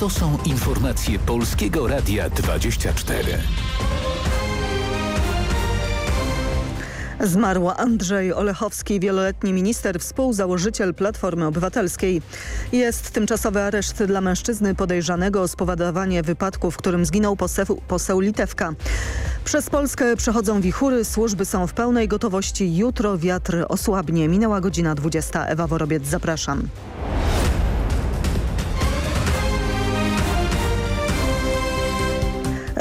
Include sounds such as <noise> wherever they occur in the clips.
To są informacje Polskiego Radia 24. Zmarł Andrzej Olechowski, wieloletni minister, współzałożyciel Platformy Obywatelskiej. Jest tymczasowy areszt dla mężczyzny podejrzanego o spowodowanie wypadku, w którym zginął poseł, poseł Litewka. Przez Polskę przechodzą wichury, służby są w pełnej gotowości. Jutro wiatr osłabnie. Minęła godzina 20. Ewa Worobiec, zapraszam.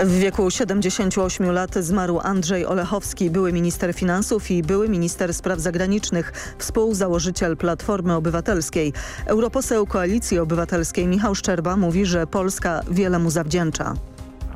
W wieku 78 lat zmarł Andrzej Olechowski, były minister finansów i były minister spraw zagranicznych, współzałożyciel Platformy Obywatelskiej. Europoseł Koalicji Obywatelskiej Michał Szczerba mówi, że Polska wiele mu zawdzięcza.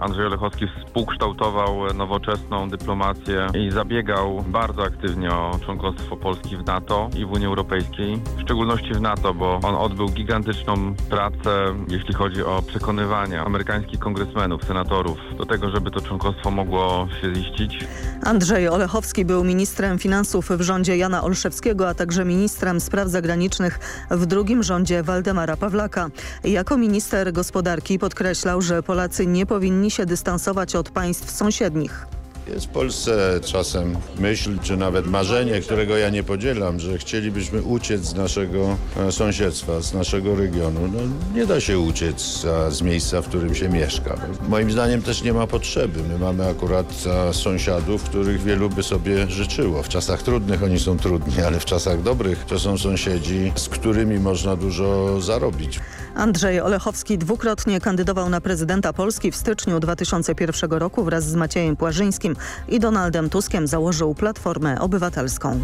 Andrzej Olechowski współkształtował nowoczesną dyplomację i zabiegał bardzo aktywnie o członkostwo Polski w NATO i w Unii Europejskiej, w szczególności w NATO, bo on odbył gigantyczną pracę, jeśli chodzi o przekonywanie amerykańskich kongresmenów, senatorów do tego, żeby to członkostwo mogło się ziścić. Andrzej Olechowski był ministrem finansów w rządzie Jana Olszewskiego, a także ministrem spraw zagranicznych w drugim rządzie Waldemara Pawlaka. Jako minister gospodarki podkreślał, że Polacy nie powinni się dystansować od państw sąsiednich. Jest w Polsce czasem myśl, czy nawet marzenie, którego ja nie podzielam, że chcielibyśmy uciec z naszego e, sąsiedztwa, z naszego regionu. No, nie da się uciec z miejsca, w którym się mieszka. Moim zdaniem też nie ma potrzeby. My mamy akurat sąsiadów, których wielu by sobie życzyło. W czasach trudnych oni są trudni, ale w czasach dobrych to są sąsiedzi, z którymi można dużo zarobić. Andrzej Olechowski dwukrotnie kandydował na prezydenta Polski w styczniu 2001 roku wraz z Maciejem Płażyńskim i Donaldem Tuskiem założył Platformę Obywatelską.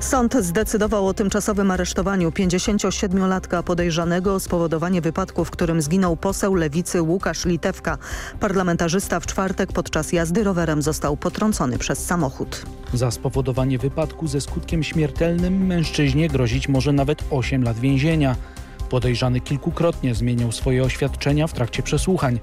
Sąd zdecydował o tymczasowym aresztowaniu 57-latka podejrzanego o spowodowanie wypadku, w którym zginął poseł lewicy Łukasz Litewka. Parlamentarzysta w czwartek podczas jazdy rowerem został potrącony przez samochód. Za spowodowanie wypadku ze skutkiem śmiertelnym mężczyźnie grozić może nawet 8 lat więzienia. Podejrzany kilkukrotnie zmieniał swoje oświadczenia w trakcie przesłuchań.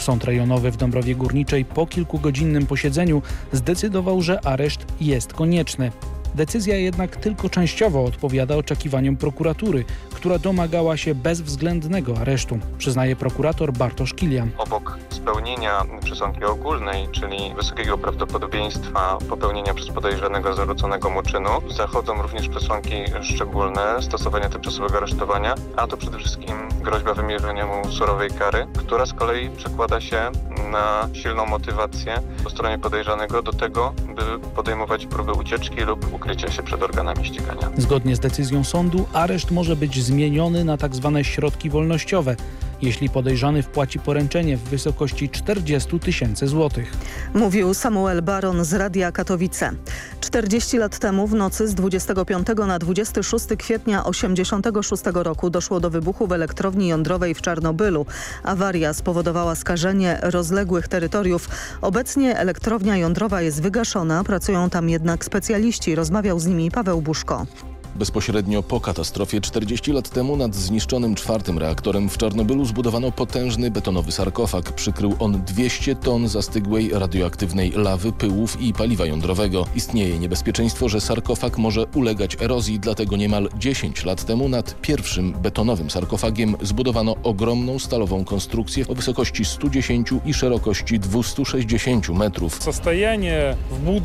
Sąd rejonowy w Dąbrowie Górniczej po kilkugodzinnym posiedzeniu zdecydował, że areszt jest konieczny. Decyzja jednak tylko częściowo odpowiada oczekiwaniom prokuratury, która domagała się bezwzględnego aresztu, przyznaje prokurator Bartosz Kilian. Obok spełnienia przesłanki ogólnej, czyli wysokiego prawdopodobieństwa popełnienia przez podejrzanego zarzuconego mu czynu, zachodzą również przesłanki szczególne stosowania tymczasowego aresztowania, a to przede wszystkim groźba wymierzenia mu surowej kary, która z kolei przekłada się na silną motywację po stronie podejrzanego do tego, by podejmować próby ucieczki lub ukrycia się przed organami ścigania. Zgodnie z decyzją sądu areszt może być zmieniony na tzw. środki wolnościowe, jeśli podejrzany wpłaci poręczenie w wysokości 40 tysięcy złotych. Mówił Samuel Baron z Radia Katowice. 40 lat temu w nocy z 25 na 26 kwietnia 86 roku doszło do wybuchu w elektrowni jądrowej w Czarnobylu. Awaria spowodowała skażenie rozległych terytoriów. Obecnie elektrownia jądrowa jest wygaszona, pracują tam jednak specjaliści. Rozmawiał z nimi Paweł Buszko. Bezpośrednio po katastrofie 40 lat temu nad zniszczonym czwartym reaktorem w Czarnobylu zbudowano potężny betonowy sarkofag. Przykrył on 200 ton zastygłej radioaktywnej lawy, pyłów i paliwa jądrowego. Istnieje niebezpieczeństwo, że sarkofag może ulegać erozji, dlatego niemal 10 lat temu nad pierwszym betonowym sarkofagiem zbudowano ogromną stalową konstrukcję o wysokości 110 i szerokości 260 metrów.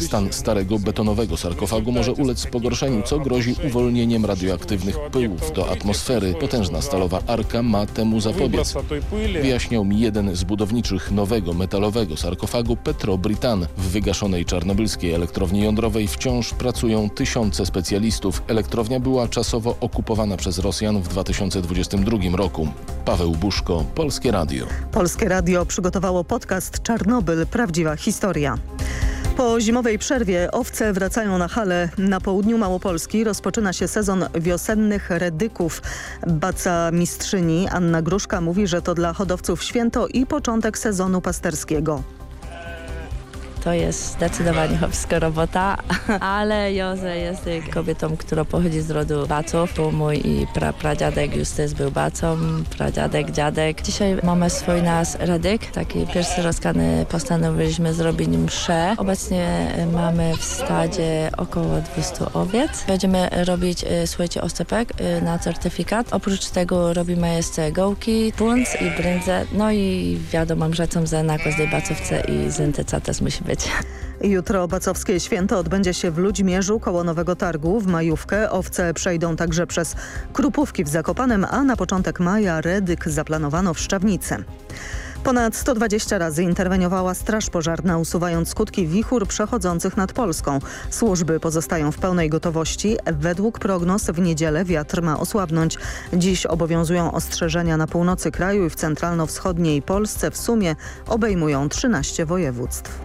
Stan starego betonowego sarkofagu może ulec pogorszeniu, co grozi uwolnieniem radioaktywnych pyłów do atmosfery. Potężna stalowa arka ma temu zapobiec. Wyjaśniał mi jeden z budowniczych nowego metalowego sarkofagu Petro Britan. W wygaszonej czarnobylskiej elektrowni jądrowej wciąż pracują tysiące specjalistów. Elektrownia była czasowo okupowana przez Rosjan w 2022 roku. Paweł Buszko, Polskie Radio. Polskie Radio przygotowało podcast Czarnobyl. Prawdziwa historia. Po zimowej przerwie owce wracają na hale. Na południu Małopolski rozpoczyna się sezon wiosennych redyków. Baca mistrzyni Anna Gruszka mówi, że to dla hodowców święto i początek sezonu pasterskiego. To jest zdecydowanie chłopska robota, <laughs> ale Józef jest kobietą, która pochodzi z rodu Baców, bo mój i pra, pradziadek Justys był Bacą, pradziadek, dziadek. Dzisiaj mamy swój nas Radyk, taki pierwszy rozkany postanowiliśmy zrobić mszę. Obecnie mamy w stadzie około 200 owiec. Będziemy robić, e, słuchajcie, oscypek e, na certyfikat. Oprócz tego robimy jeszcze gołki, punc i brędzę, no i wiadomo, że są za na każdej bacówce i zentyca też musi być. Jutro bacowskie święto odbędzie się w Ludźmierzu koło Nowego Targu w majówkę. Owce przejdą także przez Krupówki w Zakopanem, a na początek maja Redyk zaplanowano w Szczawnicy. Ponad 120 razy interweniowała Straż Pożarna, usuwając skutki wichur przechodzących nad Polską. Służby pozostają w pełnej gotowości. Według prognoz w niedzielę wiatr ma osłabnąć. Dziś obowiązują ostrzeżenia na północy kraju i w centralno-wschodniej Polsce. W sumie obejmują 13 województw.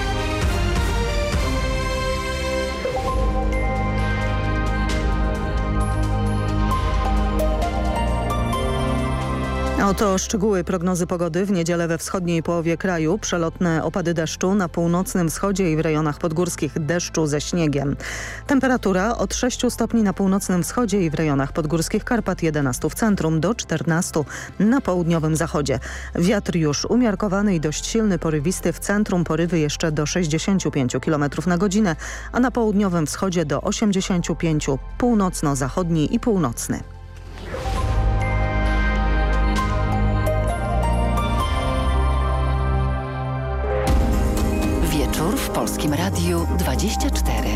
Oto szczegóły prognozy pogody w niedzielę we wschodniej połowie kraju. Przelotne opady deszczu na północnym wschodzie i w rejonach podgórskich deszczu ze śniegiem. Temperatura od 6 stopni na północnym wschodzie i w rejonach podgórskich Karpat 11 w centrum do 14 na południowym zachodzie. Wiatr już umiarkowany i dość silny, porywisty w centrum, porywy jeszcze do 65 km na godzinę, a na południowym wschodzie do 85 północno-zachodni i północny. Polskim Radiu 24.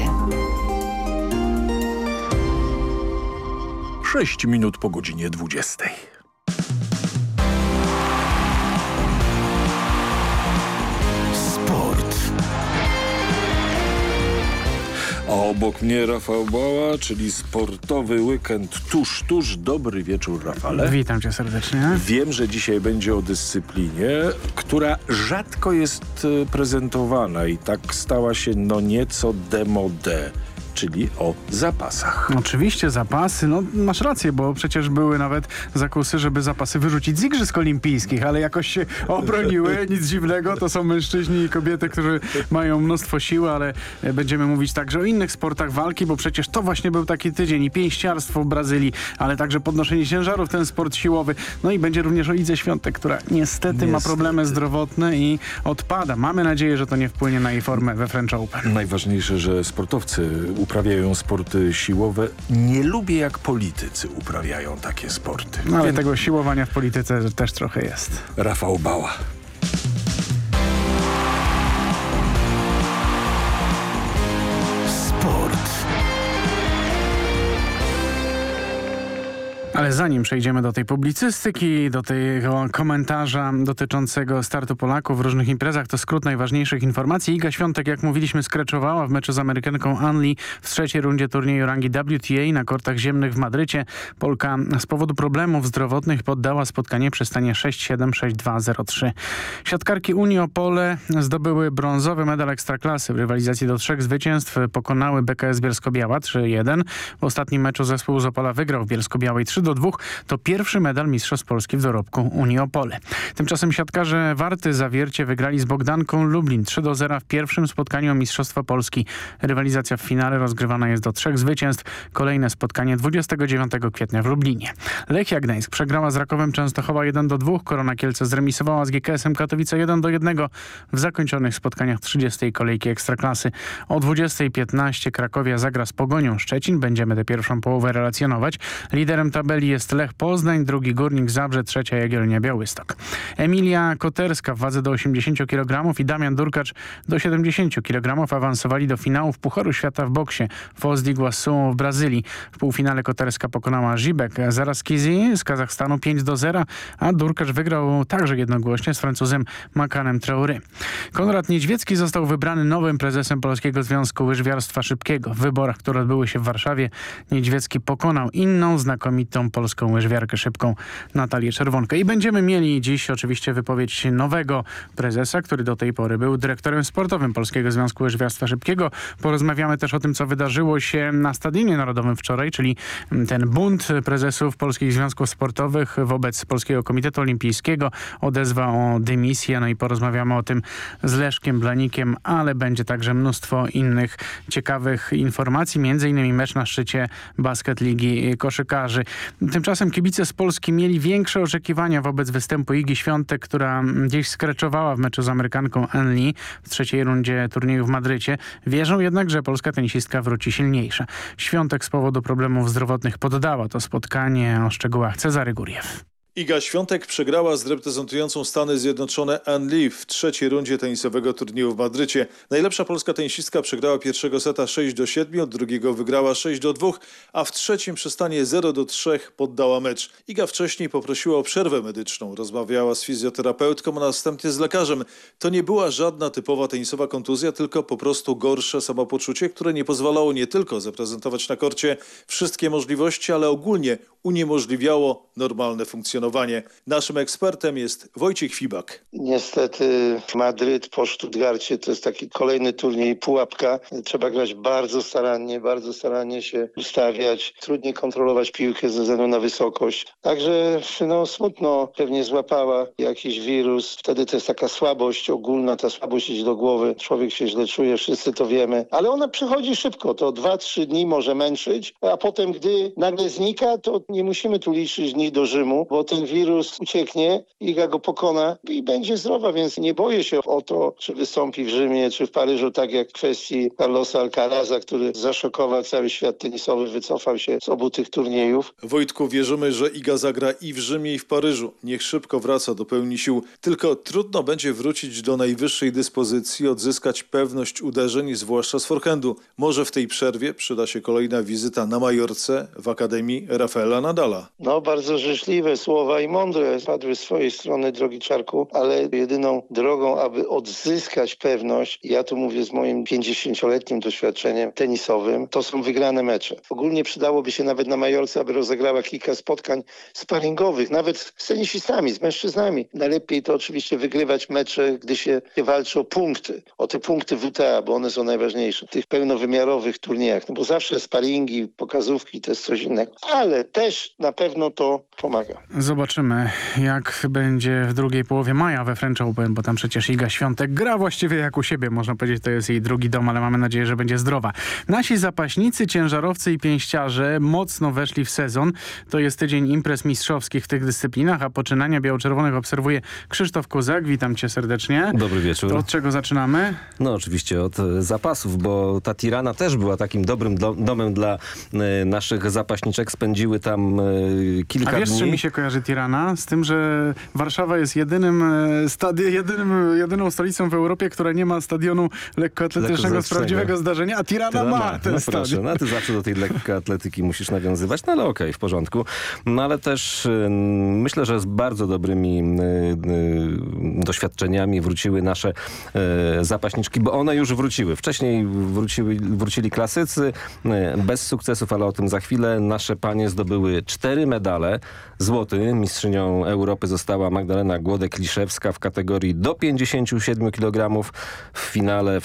6 minut po godzinie 20. A obok mnie Rafał Bała, czyli sportowy weekend tuż, tuż. Dobry wieczór, Rafale. Witam cię serdecznie. Wiem, że dzisiaj będzie o dyscyplinie, która rzadko jest e, prezentowana i tak stała się no nieco demode czyli o zapasach. Oczywiście zapasy, no masz rację, bo przecież były nawet zakusy, żeby zapasy wyrzucić z Igrzysk Olimpijskich, ale jakoś się obroniły, <laughs> nic dziwnego, to są mężczyźni i kobiety, którzy mają mnóstwo siły, ale będziemy mówić także o innych sportach walki, bo przecież to właśnie był taki tydzień i pięściarstwo w Brazylii, ale także podnoszenie ciężarów, ten sport siłowy, no i będzie również o Idze Świątek, która niestety, niestety ma problemy zdrowotne i odpada. Mamy nadzieję, że to nie wpłynie na jej formę we French Open. Najważniejsze, że sportowcy uprawiają sporty siłowe. Nie lubię jak politycy uprawiają takie sporty. No, ale Więc... tego siłowania w polityce też trochę jest. Rafał Bała. Ale zanim przejdziemy do tej publicystyki, do tego komentarza dotyczącego startu Polaków w różnych imprezach, to skrót najważniejszych informacji. Iga Świątek, jak mówiliśmy, skreczowała w meczu z Amerykanką Anli w trzeciej rundzie turnieju rangi WTA na kortach ziemnych w Madrycie. Polka z powodu problemów zdrowotnych poddała spotkanie przy stanie 6-7, 6-2, 0-3. Siatkarki Unii Opole zdobyły brązowy medal Ekstraklasy. W rywalizacji do trzech zwycięstw pokonały BKS Bielsko-Biała 3-1. W ostatnim meczu zespół z Opola wygrał w Bielsko-Białej 3 do 2 to pierwszy medal Mistrzostw Polski w dorobku Unii Opole. Tymczasem siatkarze Warty Zawiercie wygrali z Bogdanką Lublin 3 do 0 w pierwszym spotkaniu Mistrzostwa Polski. Rywalizacja w finale rozgrywana jest do trzech zwycięstw. Kolejne spotkanie 29 kwietnia w Lublinie. Lechia Gdańsk przegrała z Rakowem Częstochowa 1 do 2. Korona Kielce zremisowała z GKS-em Katowice 1 do 1 w zakończonych spotkaniach 30. kolejki Ekstraklasy. O 20.15 Krakowia zagra z Pogonią Szczecin. Będziemy tę pierwszą połowę relacjonować. Liderem tabeli tabeli jest Lech Poznań, drugi Górnik Zabrze, trzecia Jagiellonia Białystok. Emilia Koterska w wadze do 80 kg i Damian Durkacz do 70 kg awansowali do finałów Pucharu Świata w boksie w Ozdiguasu w Brazylii. W półfinale Koterska pokonała Żibek Zaraskizi z Kazachstanu 5 do 0, a Durkacz wygrał także jednogłośnie z Francuzem Makanem Traury. Konrad Niedźwiecki został wybrany nowym prezesem Polskiego Związku Łyżwiarstwa Szybkiego. W wyborach, które odbyły się w Warszawie, Niedźwiecki pokonał inną znakomitą polską łyżwiarkę szybką Natalię Czerwonkę. I będziemy mieli dziś oczywiście wypowiedź nowego prezesa, który do tej pory był dyrektorem sportowym Polskiego Związku Łyżwiarstwa Szybkiego. Porozmawiamy też o tym, co wydarzyło się na Stadionie Narodowym wczoraj, czyli ten bunt prezesów Polskich Związków Sportowych wobec Polskiego Komitetu Olimpijskiego. Odezwa o dymisję, no i porozmawiamy o tym z Leszkiem Blanikiem, ale będzie także mnóstwo innych ciekawych informacji, między innymi mecz na szczycie basket ligi koszykarzy. Tymczasem kibice z Polski mieli większe oczekiwania wobec występu Igi Świątek, która gdzieś skreczowała w meczu z Amerykanką Ann Lee w trzeciej rundzie turnieju w Madrycie. Wierzą jednak, że polska tenisistka wróci silniejsza. Świątek z powodu problemów zdrowotnych poddała to spotkanie. O szczegółach Cezary Góriew. Iga Świątek przegrała z reprezentującą Stany Zjednoczone Ann Lee w trzeciej rundzie tenisowego turnieju w Madrycie. Najlepsza polska tenisistka przegrała pierwszego seta 6 do 7, od drugiego wygrała 6 do 2, a w trzecim przy stanie 0 do 3 poddała mecz. Iga wcześniej poprosiła o przerwę medyczną, rozmawiała z fizjoterapeutką, a następnie z lekarzem. To nie była żadna typowa tenisowa kontuzja, tylko po prostu gorsze samopoczucie, które nie pozwalało nie tylko zaprezentować na korcie wszystkie możliwości, ale ogólnie uniemożliwiało normalne funkcjonowanie. Naszym ekspertem jest Wojciech Fibak. Niestety Madryt po Stuttgarcie to jest taki kolejny turniej pułapka. Trzeba grać bardzo starannie, bardzo starannie się ustawiać. Trudniej kontrolować piłkę ze względu na wysokość. Także no, smutno pewnie złapała jakiś wirus. Wtedy to jest taka słabość ogólna, ta słabość idzie do głowy. Człowiek się źle czuje, wszyscy to wiemy. Ale ona przychodzi szybko. To dwa, trzy dni może męczyć, a potem gdy nagle znika, to nie musimy tu liczyć dni do Rzymu, bo ten wirus ucieknie, Iga go pokona i będzie zdrowa, więc nie boję się o to, czy wystąpi w Rzymie, czy w Paryżu, tak jak w kwestii Carlosa Alcaraza, który zaszokował cały świat tenisowy, wycofał się z obu tych turniejów. Wojtku, wierzymy, że Iga zagra i w Rzymie, i w Paryżu. Niech szybko wraca do pełni sił. Tylko trudno będzie wrócić do najwyższej dyspozycji, odzyskać pewność uderzeń, zwłaszcza z forehandu. Może w tej przerwie przyda się kolejna wizyta na Majorce w Akademii Rafaela Nadala. No, bardzo życzliwe słowa i mądre padły z swojej strony, drogi Czarku, ale jedyną drogą, aby odzyskać pewność, ja tu mówię z moim 50-letnim doświadczeniem tenisowym, to są wygrane mecze. Ogólnie przydałoby się nawet na Majorce, aby rozegrała kilka spotkań sparingowych, nawet z tenisistami, z mężczyznami. Najlepiej to oczywiście wygrywać mecze, gdy się walczy o punkty, o te punkty WTA, bo one są najważniejsze w tych pełnowymiarowych turniejach, no bo zawsze sparingi, pokazówki to jest coś innego, ale też na pewno to pomaga. Zobaczymy, jak będzie w drugiej połowie maja we French Open, bo tam przecież Iga Świątek gra właściwie jak u siebie. Można powiedzieć, to jest jej drugi dom, ale mamy nadzieję, że będzie zdrowa. Nasi zapaśnicy, ciężarowcy i pięściarze mocno weszli w sezon. To jest tydzień imprez mistrzowskich w tych dyscyplinach, a poczynania biało-czerwonych obserwuje Krzysztof Kozak. Witam cię serdecznie. Dobry wieczór. To od czego zaczynamy? No oczywiście od zapasów, bo ta Tirana też była takim dobrym domem dla y, naszych zapaśniczek. Spędziły tam y, kilka A wiesz, dni. mi się kojarzy Tirana? Z tym, że Warszawa jest jedynym, e, stadi jedynym, jedyną stolicą w Europie, która nie ma stadionu lekkoatletycznego z prawdziwego zdarzenia, a Tirana, Tyle ma ten no stadion. proszę, no ty zawsze do tej lekkoatletyki musisz nawiązywać, no ale okej, w porządku. No ale też y, myślę, że z bardzo dobrymi y, y, doświadczeniami wróciły nasze zapaśniczki, bo one już wróciły. Wcześniej wróciły, wrócili klasycy, bez sukcesów, ale o tym za chwilę. Nasze panie zdobyły cztery medale. Złoty mistrzynią Europy została Magdalena Głodek-Liszewska w kategorii do 57 kg. W finale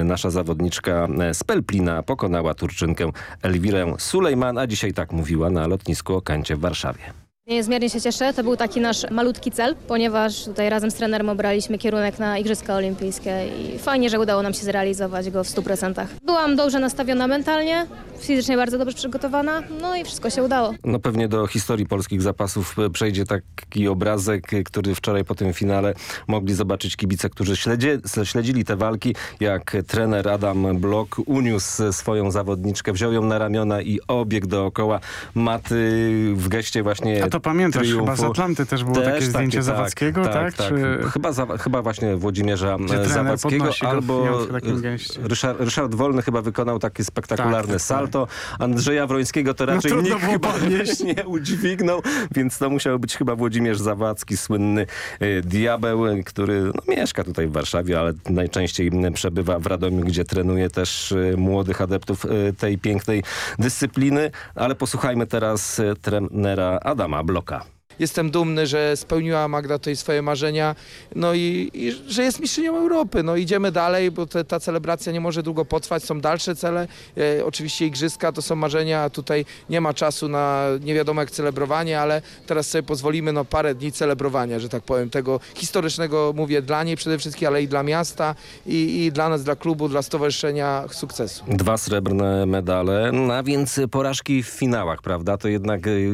y, nasza zawodniczka y, z Pelplina pokonała Turczynkę Elwirę Sulejman, a dzisiaj tak mówiła na lotnisku Okancie w Warszawie. Niezmiernie się cieszę. To był taki nasz malutki cel, ponieważ tutaj razem z trenerem obraliśmy kierunek na Igrzyska Olimpijskie i fajnie, że udało nam się zrealizować go w 100%. Byłam dobrze nastawiona mentalnie, fizycznie bardzo dobrze przygotowana, no i wszystko się udało. No pewnie do historii polskich zapasów e, przejdzie taki obrazek, e, który wczoraj po tym finale mogli zobaczyć kibice, którzy śledzie, śledzili te walki, jak trener Adam Blok uniósł swoją zawodniczkę, wziął ją na ramiona i obiegł dookoła maty w geście właśnie A to pamiętasz, triumfu. chyba z Atlanty też było takie zdjęcie tak, Zawadzkiego, tak? tak? Czy... Chyba, za, chyba właśnie Włodzimierza trener Zawadzkiego albo. Ryszard, Ryszard Wolny chyba wykonał takie spektakularne Tak, tak, salto. Andrzeja Wrońskiego to No raczej trudno nikt chyba podnieść. nie udźwignął, więc to musiał być chyba Włodzimierz Zawadzki, słynny y, diabeł, który no, mieszka tutaj w Warszawie, ale najczęściej przebywa w Radomiu, gdzie trenuje też y, młodych adeptów y, tej pięknej dyscypliny. Ale posłuchajmy teraz trenera Adama Bloka. Jestem dumny, że spełniła Magda tutaj swoje marzenia, no i, i że jest mistrzynią Europy. No idziemy dalej, bo te, ta celebracja nie może długo potrwać, są dalsze cele. E, oczywiście igrzyska to są marzenia, a tutaj nie ma czasu na nie wiadomo jak celebrowanie, ale teraz sobie pozwolimy no parę dni celebrowania, że tak powiem, tego historycznego, mówię dla niej przede wszystkim, ale i dla miasta i, i dla nas, dla klubu, dla stowarzyszenia sukcesu. Dwa srebrne medale, no a więc porażki w finałach, prawda? To jednak y,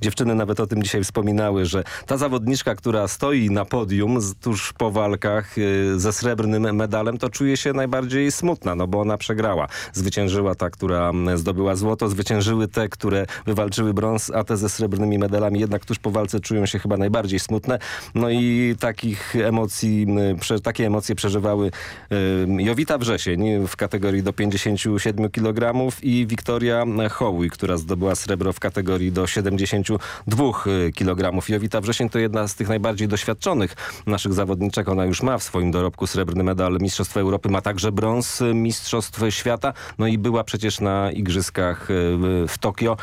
dziewczyny nawet o tym dzisiaj wspominały, że ta zawodniczka, która stoi na podium tuż po walkach y, ze srebrnym medalem, to czuje się najbardziej smutna, no bo ona przegrała. Zwyciężyła ta, która zdobyła złoto, zwyciężyły te, które wywalczyły brąz, a te ze srebrnymi medalami jednak tuż po walce czują się chyba najbardziej smutne. No i takich emocji, takie emocje przeżywały y, Jowita Wrzesień w kategorii do 57 kg i Wiktoria Hołuj, która zdobyła srebro w kategorii do 72 kg. Jowita Wrzesień to jedna z tych najbardziej doświadczonych naszych zawodniczek. Ona już ma w swoim dorobku srebrny medal Mistrzostw Europy, ma także brąz Mistrzostw Świata. No i była przecież na Igrzyskach y, w Tokio.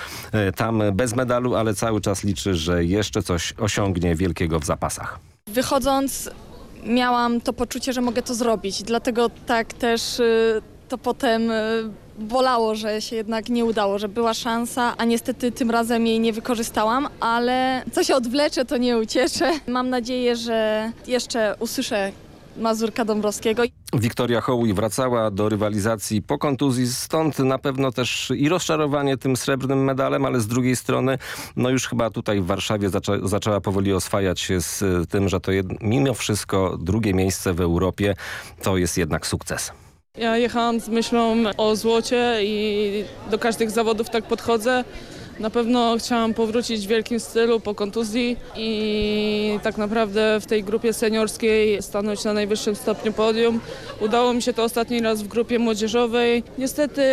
Y, Tam bez medalu, ale cały czas liczy, że jeszcze coś osiągnie wielkiego w zapasach. Wychodząc miałam to poczucie, że mogę to zrobić, dlatego tak też y, to potem y, bolało, że się jednak nie udało, że była szansa, a niestety tym razem jej nie wykorzystałam, ale co się odwlecze, to nie ucieszę. Mam nadzieję, że jeszcze usłyszę Mazurka Dąbrowskiego. Wiktoria Hołuj wracała do rywalizacji po kontuzji, stąd na pewno też i rozczarowanie tym srebrnym medalem, ale z drugiej strony no już chyba tutaj w Warszawie zaczę zaczęła powoli oswajać się z y, tym, że to mimo wszystko drugie miejsce w Europie to jest jednak sukces. Ja jechałam z myślą o złocie i do każdych zawodów tak podchodzę. Na pewno chciałam powrócić w wielkim stylu po kontuzji i tak naprawdę w tej grupie seniorskiej stanąć na najwyższym stopniu podium. Udało mi się to ostatni raz w grupie młodzieżowej. Niestety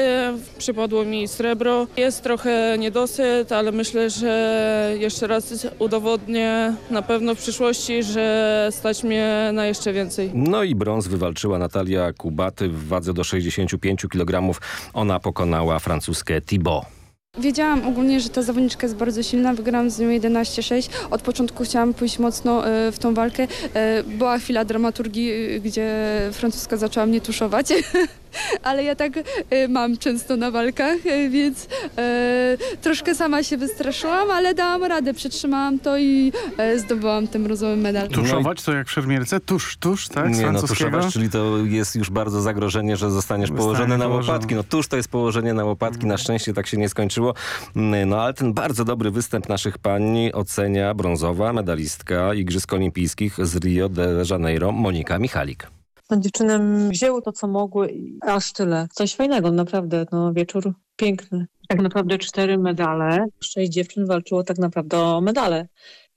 przypadło mi srebro. Jest trochę niedosyt, ale myślę, że jeszcze raz udowodnię na pewno w przyszłości, że stać mnie na jeszcze więcej. No i brąz wywalczyła Natalia Kubaty w wadze do 65 kg. Ona pokonała francuskę Thibaut. Wiedziałam ogólnie, że ta zawodniczka jest bardzo silna, wygrałam z nią 11-6. Od początku chciałam pójść mocno e, w tą walkę. E, Była chwila dramaturgii, e, gdzie francuska zaczęła mnie tuszować, <laughs> ale ja tak e, mam często na walkach, e, więc e, troszkę sama się wystraszyłam, ale dałam radę, przetrzymałam to i zdobyłam ten brązowy medal. Tuszować to jak w szermierce? Tusz, tusz, tak? Nie no, tuszować, czyli to jest już bardzo zagrożenie, że zostaniesz Zostanie położony na łopatki. No tuż to jest położenie na łopatki, na szczęście tak się nie skończyło. Mm, No ale ten bardzo dobry występ naszych pań ocenia brązowa medalistka Igrzysk Olimpijskich z Rio de Janeiro, Monika Michalik. No, dziewczyny wzięły to, co mogły i aż tyle. Coś fajnego, naprawdę. No, wieczór piękny. Tak naprawdę cztery medale. Sześć dziewczyn walczyło tak naprawdę o medale.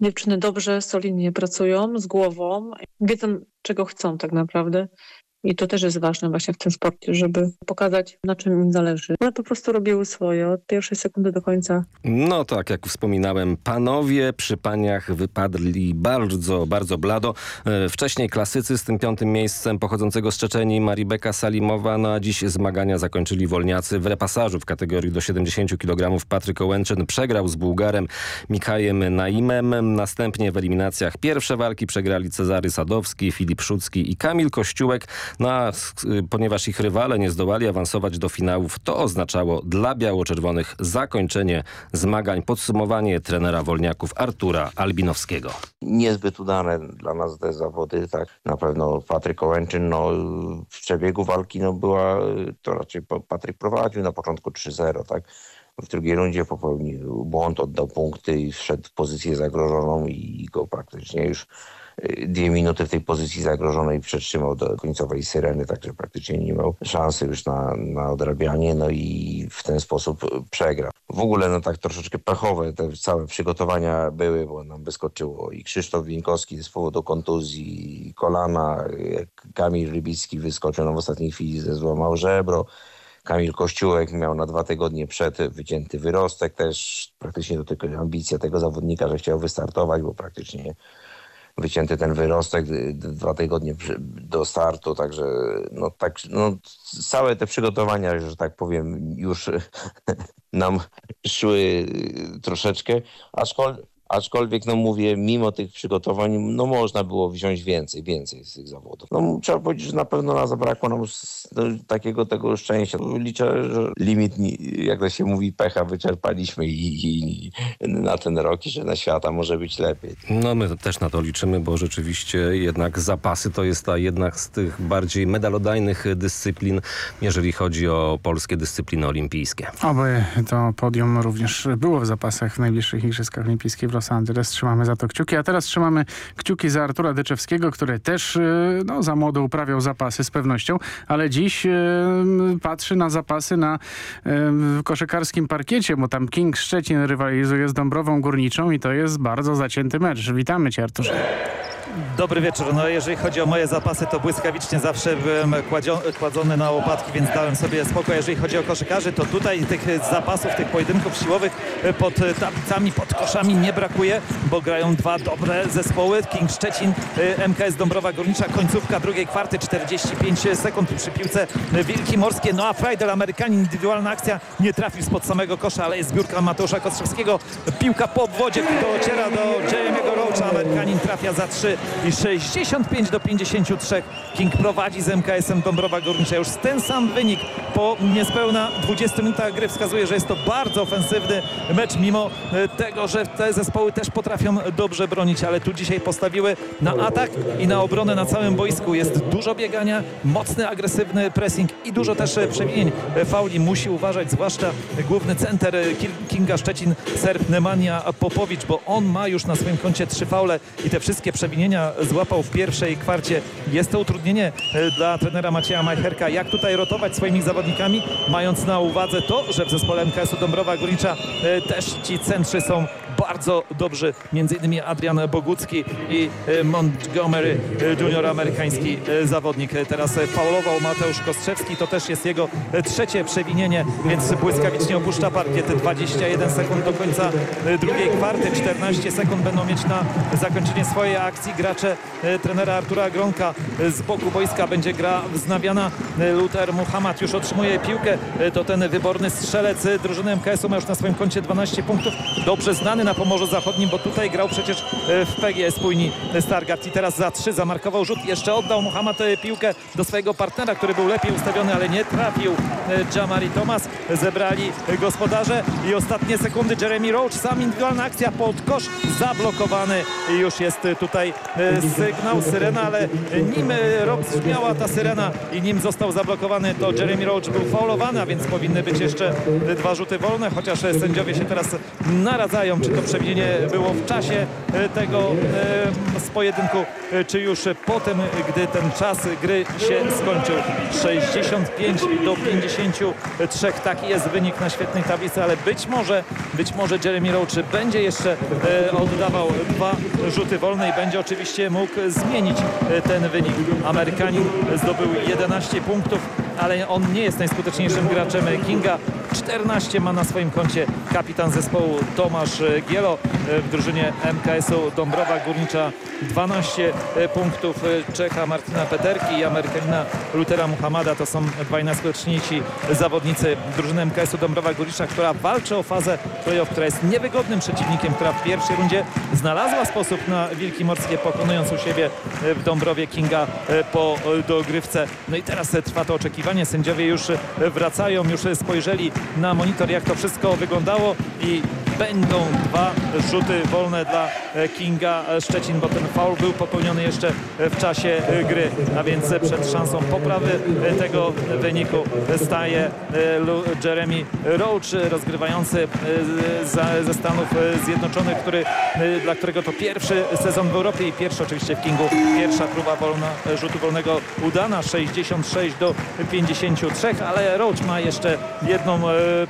Dziewczyny dobrze, solidnie pracują z głową, wiedzą, czego chcą tak naprawdę. I to też jest ważne właśnie w tym sporcie, żeby pokazać, na czym im zależy. One po prostu robiły swoje od pierwszej sekundy do końca. No tak, jak wspominałem, panowie przy paniach wypadli bardzo, bardzo blado. E, Wcześniej klasycy z tym piątym miejscem pochodzącego z Czeczenii Maribeka Salimowa, no a dziś zmagania zakończyli wolniacy w repasażu w kategorii do 70 kg. Patryk Ołęczyn przegrał z Bułgarem Mikajem Naimem. Następnie w eliminacjach pierwsze walki przegrali Cezary Sadowski, Filip Szucki i Kamil Kościółek. No a y, ponieważ ich rywale nie zdołali awansować do finałów, to oznaczało dla biało-czerwonych zakończenie zmagań. Podsumowanie trenera wolniaków Artura Albinowskiego. niezbyt udane dla nas te zawody, tak. Na pewno Patryk Ołęczyn, no w przebiegu walki no była, to raczej Patryk prowadził na początku 3-0, tak. W drugiej rundzie popełnił błąd, oddał punkty i wszedł w pozycję zagrożoną i go praktycznie już dwie minuty w tej pozycji zagrożonej przetrzymał do końcowej syreny, także praktycznie nie miał szansy już na, na odrabianie. No i w ten sposób przegra. W ogóle no tak troszeczkę pechowe te całe przygotowania były, bo nam wyskoczyło i Krzysztof Winkowski z powodu kontuzji kolana, Kamil Rybicki wyskoczył nam w ostatniej chwili złamał żebro. Kamil Kościółek miał na dwa tygodnie przed wycięty wyrostek, też praktycznie dotyka ambicja tego zawodnika, że chciał wystartować, bo praktycznie wycięty ten wyrostek dwa tygodnie do startu, także no tak, no całe te przygotowania, że tak powiem, już <laughs> nam szły troszeczkę, aczkolwiek Aczkolwiek, no mówię, mimo tych przygotowań, no można było wziąć więcej, więcej z tych zawodów. No trzeba powiedzieć, że na pewno nas zabrakło nam no, takiego tego szczęścia. Liczę, że limit, jak to się mówi, pecha wyczerpaliśmy i, i na ten rok i że na świata może być lepiej. No my też na to liczymy, bo rzeczywiście jednak zapasy to jest ta jednak z tych bardziej medalodajnych dyscyplin, jeżeli chodzi o polskie dyscypliny olimpijskie. Oby to podium również było w zapasach w najbliższych Igrzyskach Olimpijskich Los Angeles. Trzymamy za to kciuki. A teraz trzymamy kciuki za Artura Dyczewskiego, który też y, no, za młodo uprawiał zapasy z pewnością, ale dziś y, patrzy na zapasy na y, koszykarskim parkiecie, bo tam King Szczecin rywalizuje z Dąbrową Górniczą i to jest bardzo zacięty mecz. Witamy cię Arturze. Dobry wieczór. No jeżeli chodzi o moje zapasy, to błyskawicznie zawsze byłem kładzony na łopatki, więc dałem sobie spokój. Jeżeli chodzi o koszykarzy, to tutaj tych zapasów, tych pojedynków siłowych pod tablicami, pod koszami nie brakuje, bo grają dwa dobre zespoły. King Szczecin, MKS Dąbrowa Górnicza, końcówka drugiej kwarty, 45 sekund przy piłce Wilki Morskie. No a Friday, Amerykanin, indywidualna akcja, nie trafił spod samego kosza, ale jest zbiórka Mateusza Kostrzewskiego. Piłka po obwodzie dociera do Jeremy'ego Roacha. Amerykanin trafia za 3 i 65 do 53. King prowadzi z MKS-em Dąbrowa Górnicza. Już ten sam wynik po niespełna 20 minutach gry wskazuje, że jest to bardzo ofensywny mecz, mimo tego, że te zespoły też potrafią dobrze bronić, ale tu dzisiaj postawiły na atak i na obronę na całym boisku. Jest dużo biegania, mocny, agresywny pressing i dużo też przewinień fauli. Musi uważać, zwłaszcza główny center Kinga Szczecin, Serb Nemanja Popowicz, bo on ma już na swoim koncie trzy faule i te wszystkie przewinienia złapał w pierwszej kwarcie. Jest to utrudnienie dla trenera Macieja Majcherka, jak tutaj rotować swoimi zawodnikami, mając na uwadze to, że w zespole MKS-u Dąbrowa Górnicza też ci centrzy są bardzo dobrzy, między innymi Adrian Bogucki i Montgomery junior amerykański zawodnik. Teraz faulował Mateusz Kostrzewski, to też jest jego trzecie przewinienie, więc błyskawicznie opuszcza parkiet. 21 sekund do końca drugiej kwarty, 14 sekund będą mieć na zakończenie swojej akcji gracze trenera Artura Gronka. Z boku boiska będzie gra wznawiana. Luther Muhammad już otrzymuje piłkę. To ten wyborny strzelec drużyny MKS-u ma już na swoim koncie 12 punktów. Dobrze znany na Pomorzu Zachodnim, bo tutaj grał przecież w PGE spójni Stargard i teraz za trzy zamarkował rzut. Jeszcze oddał Muhammad piłkę do swojego partnera, który był lepiej ustawiony, ale nie trafił Jamari Thomas. Zebrali gospodarze i ostatnie sekundy Jeremy Roach. Sam indywidualna akcja pod kosz zablokowany już jest tutaj sygnał, syrena, ale nim miała ta syrena i nim został zablokowany, to Jeremy Roach był faulowany, a więc powinny być jeszcze dwa rzuty wolne, chociaż sędziowie się teraz naradzają, czy to przewinienie było w czasie tego z pojedynku, czy już po tym, gdy ten czas gry się skończył. 65 do 53, taki jest wynik na świetnej tablicy, ale być może, być może Jeremy Roach będzie jeszcze oddawał dwa rzuty wolne i będzie oczywiście mógł zmienić ten wynik. Amerykanin zdobył 11 punktów, ale on nie jest najskuteczniejszym graczem Kinga. 14 ma na swoim koncie kapitan zespołu Tomasz Gielo w drużynie MKS-u Dąbrowa Górnicza 12 punktów Czecha Martina Peterki i Amerykanina Lutera Muhammada to są dwaj najskuteczniejsi zawodnicy drużyny MKS-u Dąbrowa Górnicza, która walczy o fazę playoff, która jest niewygodnym przeciwnikiem, która w pierwszej rundzie znalazła sposób na Wilki Morskie, pokonując u siebie w Dąbrowie Kinga po dogrywce. No i teraz trwa to oczekiwanie. Sędziowie już wracają, już spojrzeli na monitor, jak to wszystko wyglądało i będą dwa rzuty wolne dla Kinga Szczecin, bo ten faul był popełniony jeszcze w czasie gry, a więc przed szansą poprawy tego wyniku staje Jeremy Roach, rozgrywający ze Stanów Zjednoczonych, który, dla którego to pierwszy sezon w Europie i pierwszy oczywiście w Kingu, pierwsza próba wolna, rzutu wolnego udana, 66 do 53, ale Roach ma jeszcze jedną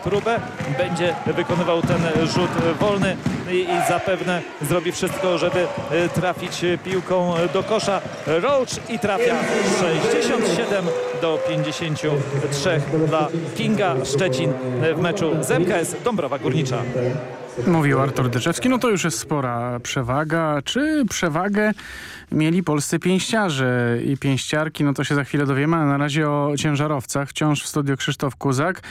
próbę, będzie wykonywał ten rzut wolny i, i zapewne zrobi wszystko, żeby trafić piłką do kosza. Roach i trafia 67 do 53 dla Kinga Szczecin w meczu z MKS Dąbrowa Górnicza. Mówił Artur Dyczewski, no to już jest spora przewaga. Czy przewagę mieli polscy pięściarze i pięściarki, no to się za chwilę dowiemy, a na razie o ciężarowcach. Wciąż w studiu Krzysztof Kuzak,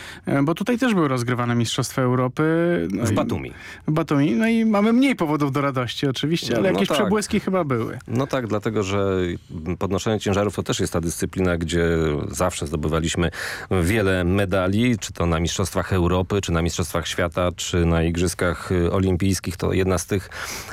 bo tutaj też były rozgrywane Mistrzostwa Europy. No w Batumi. W Batumi, no i mamy mniej powodów do radości oczywiście, ale No jakieś tak. przebłyski chyba były. No tak, dlatego że podnoszenie ciężarów to też jest ta dyscyplina, gdzie zawsze zdobywaliśmy wiele medali, czy to na Mistrzostwach Europy, czy na Mistrzostwach Świata, czy na Igrzyskach Olimpijskich. To jedna z tych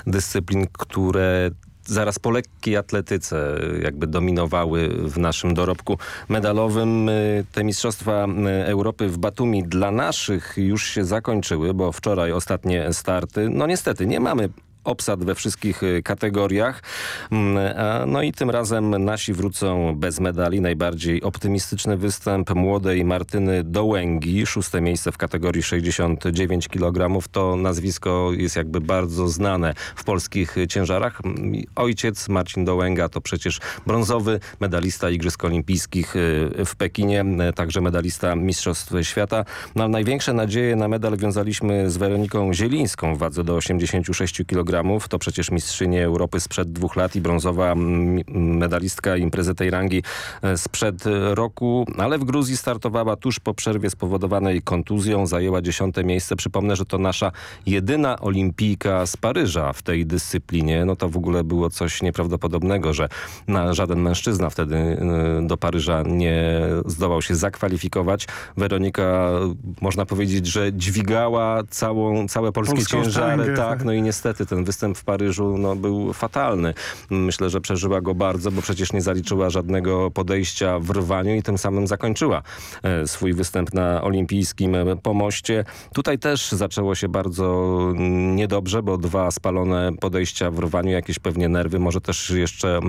dyscyplin, które zaraz po lekkiej atletyce jakby dominowały w naszym dorobku medalowym. Te Mistrzostwa Europy w Batumi dla naszych już się zakończyły, bo wczoraj ostatnie starty. No niestety nie mamy obsad we wszystkich y, kategoriach. Mm, No i tym razem nasi wrócą bez medali. Najbardziej optymistyczny występ młodej Martyny Dołęgi. Szóste miejsce w kategorii 69 kg. To nazwisko jest jakby bardzo znane w polskich ciężarach. Mm, Ojciec Marcin Dołęga to przecież brązowy medalista Igrzysk Olimpijskich y, w Pekinie, y, także medalista Mistrzostw Świata. No, największe nadzieje na medal wiązaliśmy z Weroniką Zielińską w wadze do 86 kg. To przecież mistrzyni Europy sprzed dwóch lat i brązowa medalistka imprezy tej rangi e, sprzed roku, ale w Gruzji startowała tuż po przerwie spowodowanej kontuzją. Zajęła dziesiąte miejsce. Przypomnę, że to nasza jedyna olimpijka z Paryża w tej dyscyplinie. No to w ogóle było coś nieprawdopodobnego, że żaden mężczyzna wtedy e, do Paryża nie zdołał się zakwalifikować. Weronika, można powiedzieć, że dźwigała całą, całe polskie Polską ciężary. sztangę, tak. no i niestety ten występ w Paryżu no, był fatalny. Myślę, że przeżyła go bardzo, bo przecież nie zaliczyła żadnego podejścia w rwaniu i tym samym zakończyła e, swój występ na olimpijskim pomoście. Tutaj też zaczęło się bardzo niedobrze, bo dwa spalone podejścia w rwaniu, jakieś pewnie nerwy, może też jeszcze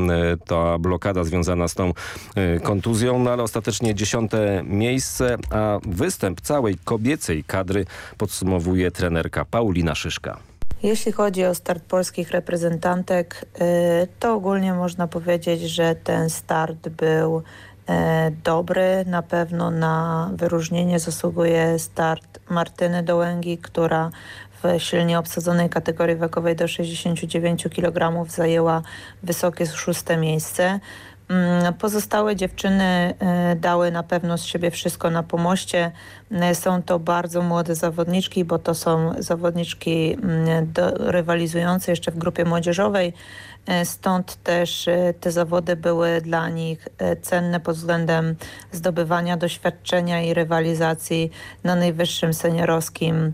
ta blokada związana z tą e, kontuzją, no ale ostatecznie dziesiąte miejsce, a występ całej kobiecej kadry podsumowuje trenerka Paulina Szyszka. Jeśli chodzi o start polskich reprezentantek, y, to ogólnie można powiedzieć, że ten start był y, dobry. Na pewno na wyróżnienie zasługuje start Martyny Dołęgi, która w silnie obsadzonej kategorii wiekowej do 69 kg zajęła wysokie szóste miejsce. Mm, Pozostałe dziewczyny y, dały na pewno z siebie wszystko na pomoście. Y, Są to bardzo młode zawodniczki, bo to są zawodniczki mm, rywalizujące jeszcze w grupie młodzieżowej. Y, Stąd też te zawody były dla nich cenne pod względem zdobywania doświadczenia i rywalizacji na najwyższym seniorowskim e,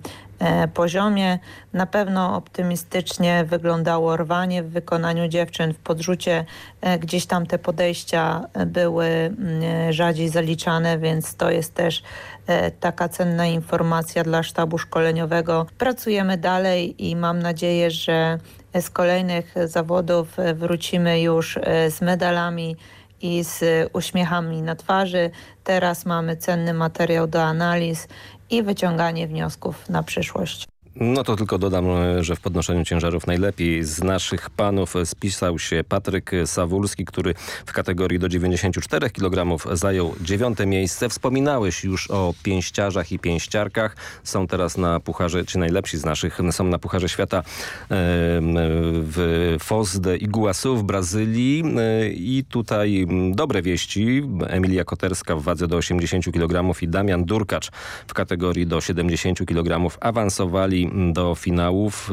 poziomie. Na pewno optymistycznie wyglądało rwanie w wykonaniu dziewczyn w podrzucie. e, Gdzieś tam te podejścia e, były mm, rzadziej zaliczane, więc to jest też e, taka cenna informacja dla sztabu szkoleniowego. Pracujemy dalej i mam nadzieję, że z kolejnych zawodów e, wrócimy już e, z medalami i z uśmiechami na twarzy. Teraz mamy cenny materiał do analiz i wyciąganie wniosków na przyszłość. No to tylko dodam, e, że w podnoszeniu ciężarów najlepiej z naszych panów spisał się Patryk Sawulski, który w kategorii do 94 kg zajął dziewiąte miejsce. Wspominałeś już o pięściarzach i pięściarkach. Są teraz na pucharze, czy najlepsi z naszych, są na pucharze świata w Foz de Iguaçu w Brazylii. E, I tutaj dobre wieści. Emilia Koterska w wadze do 80 kg i Damian Durkacz w kategorii do 70 kg awansowali do finałów.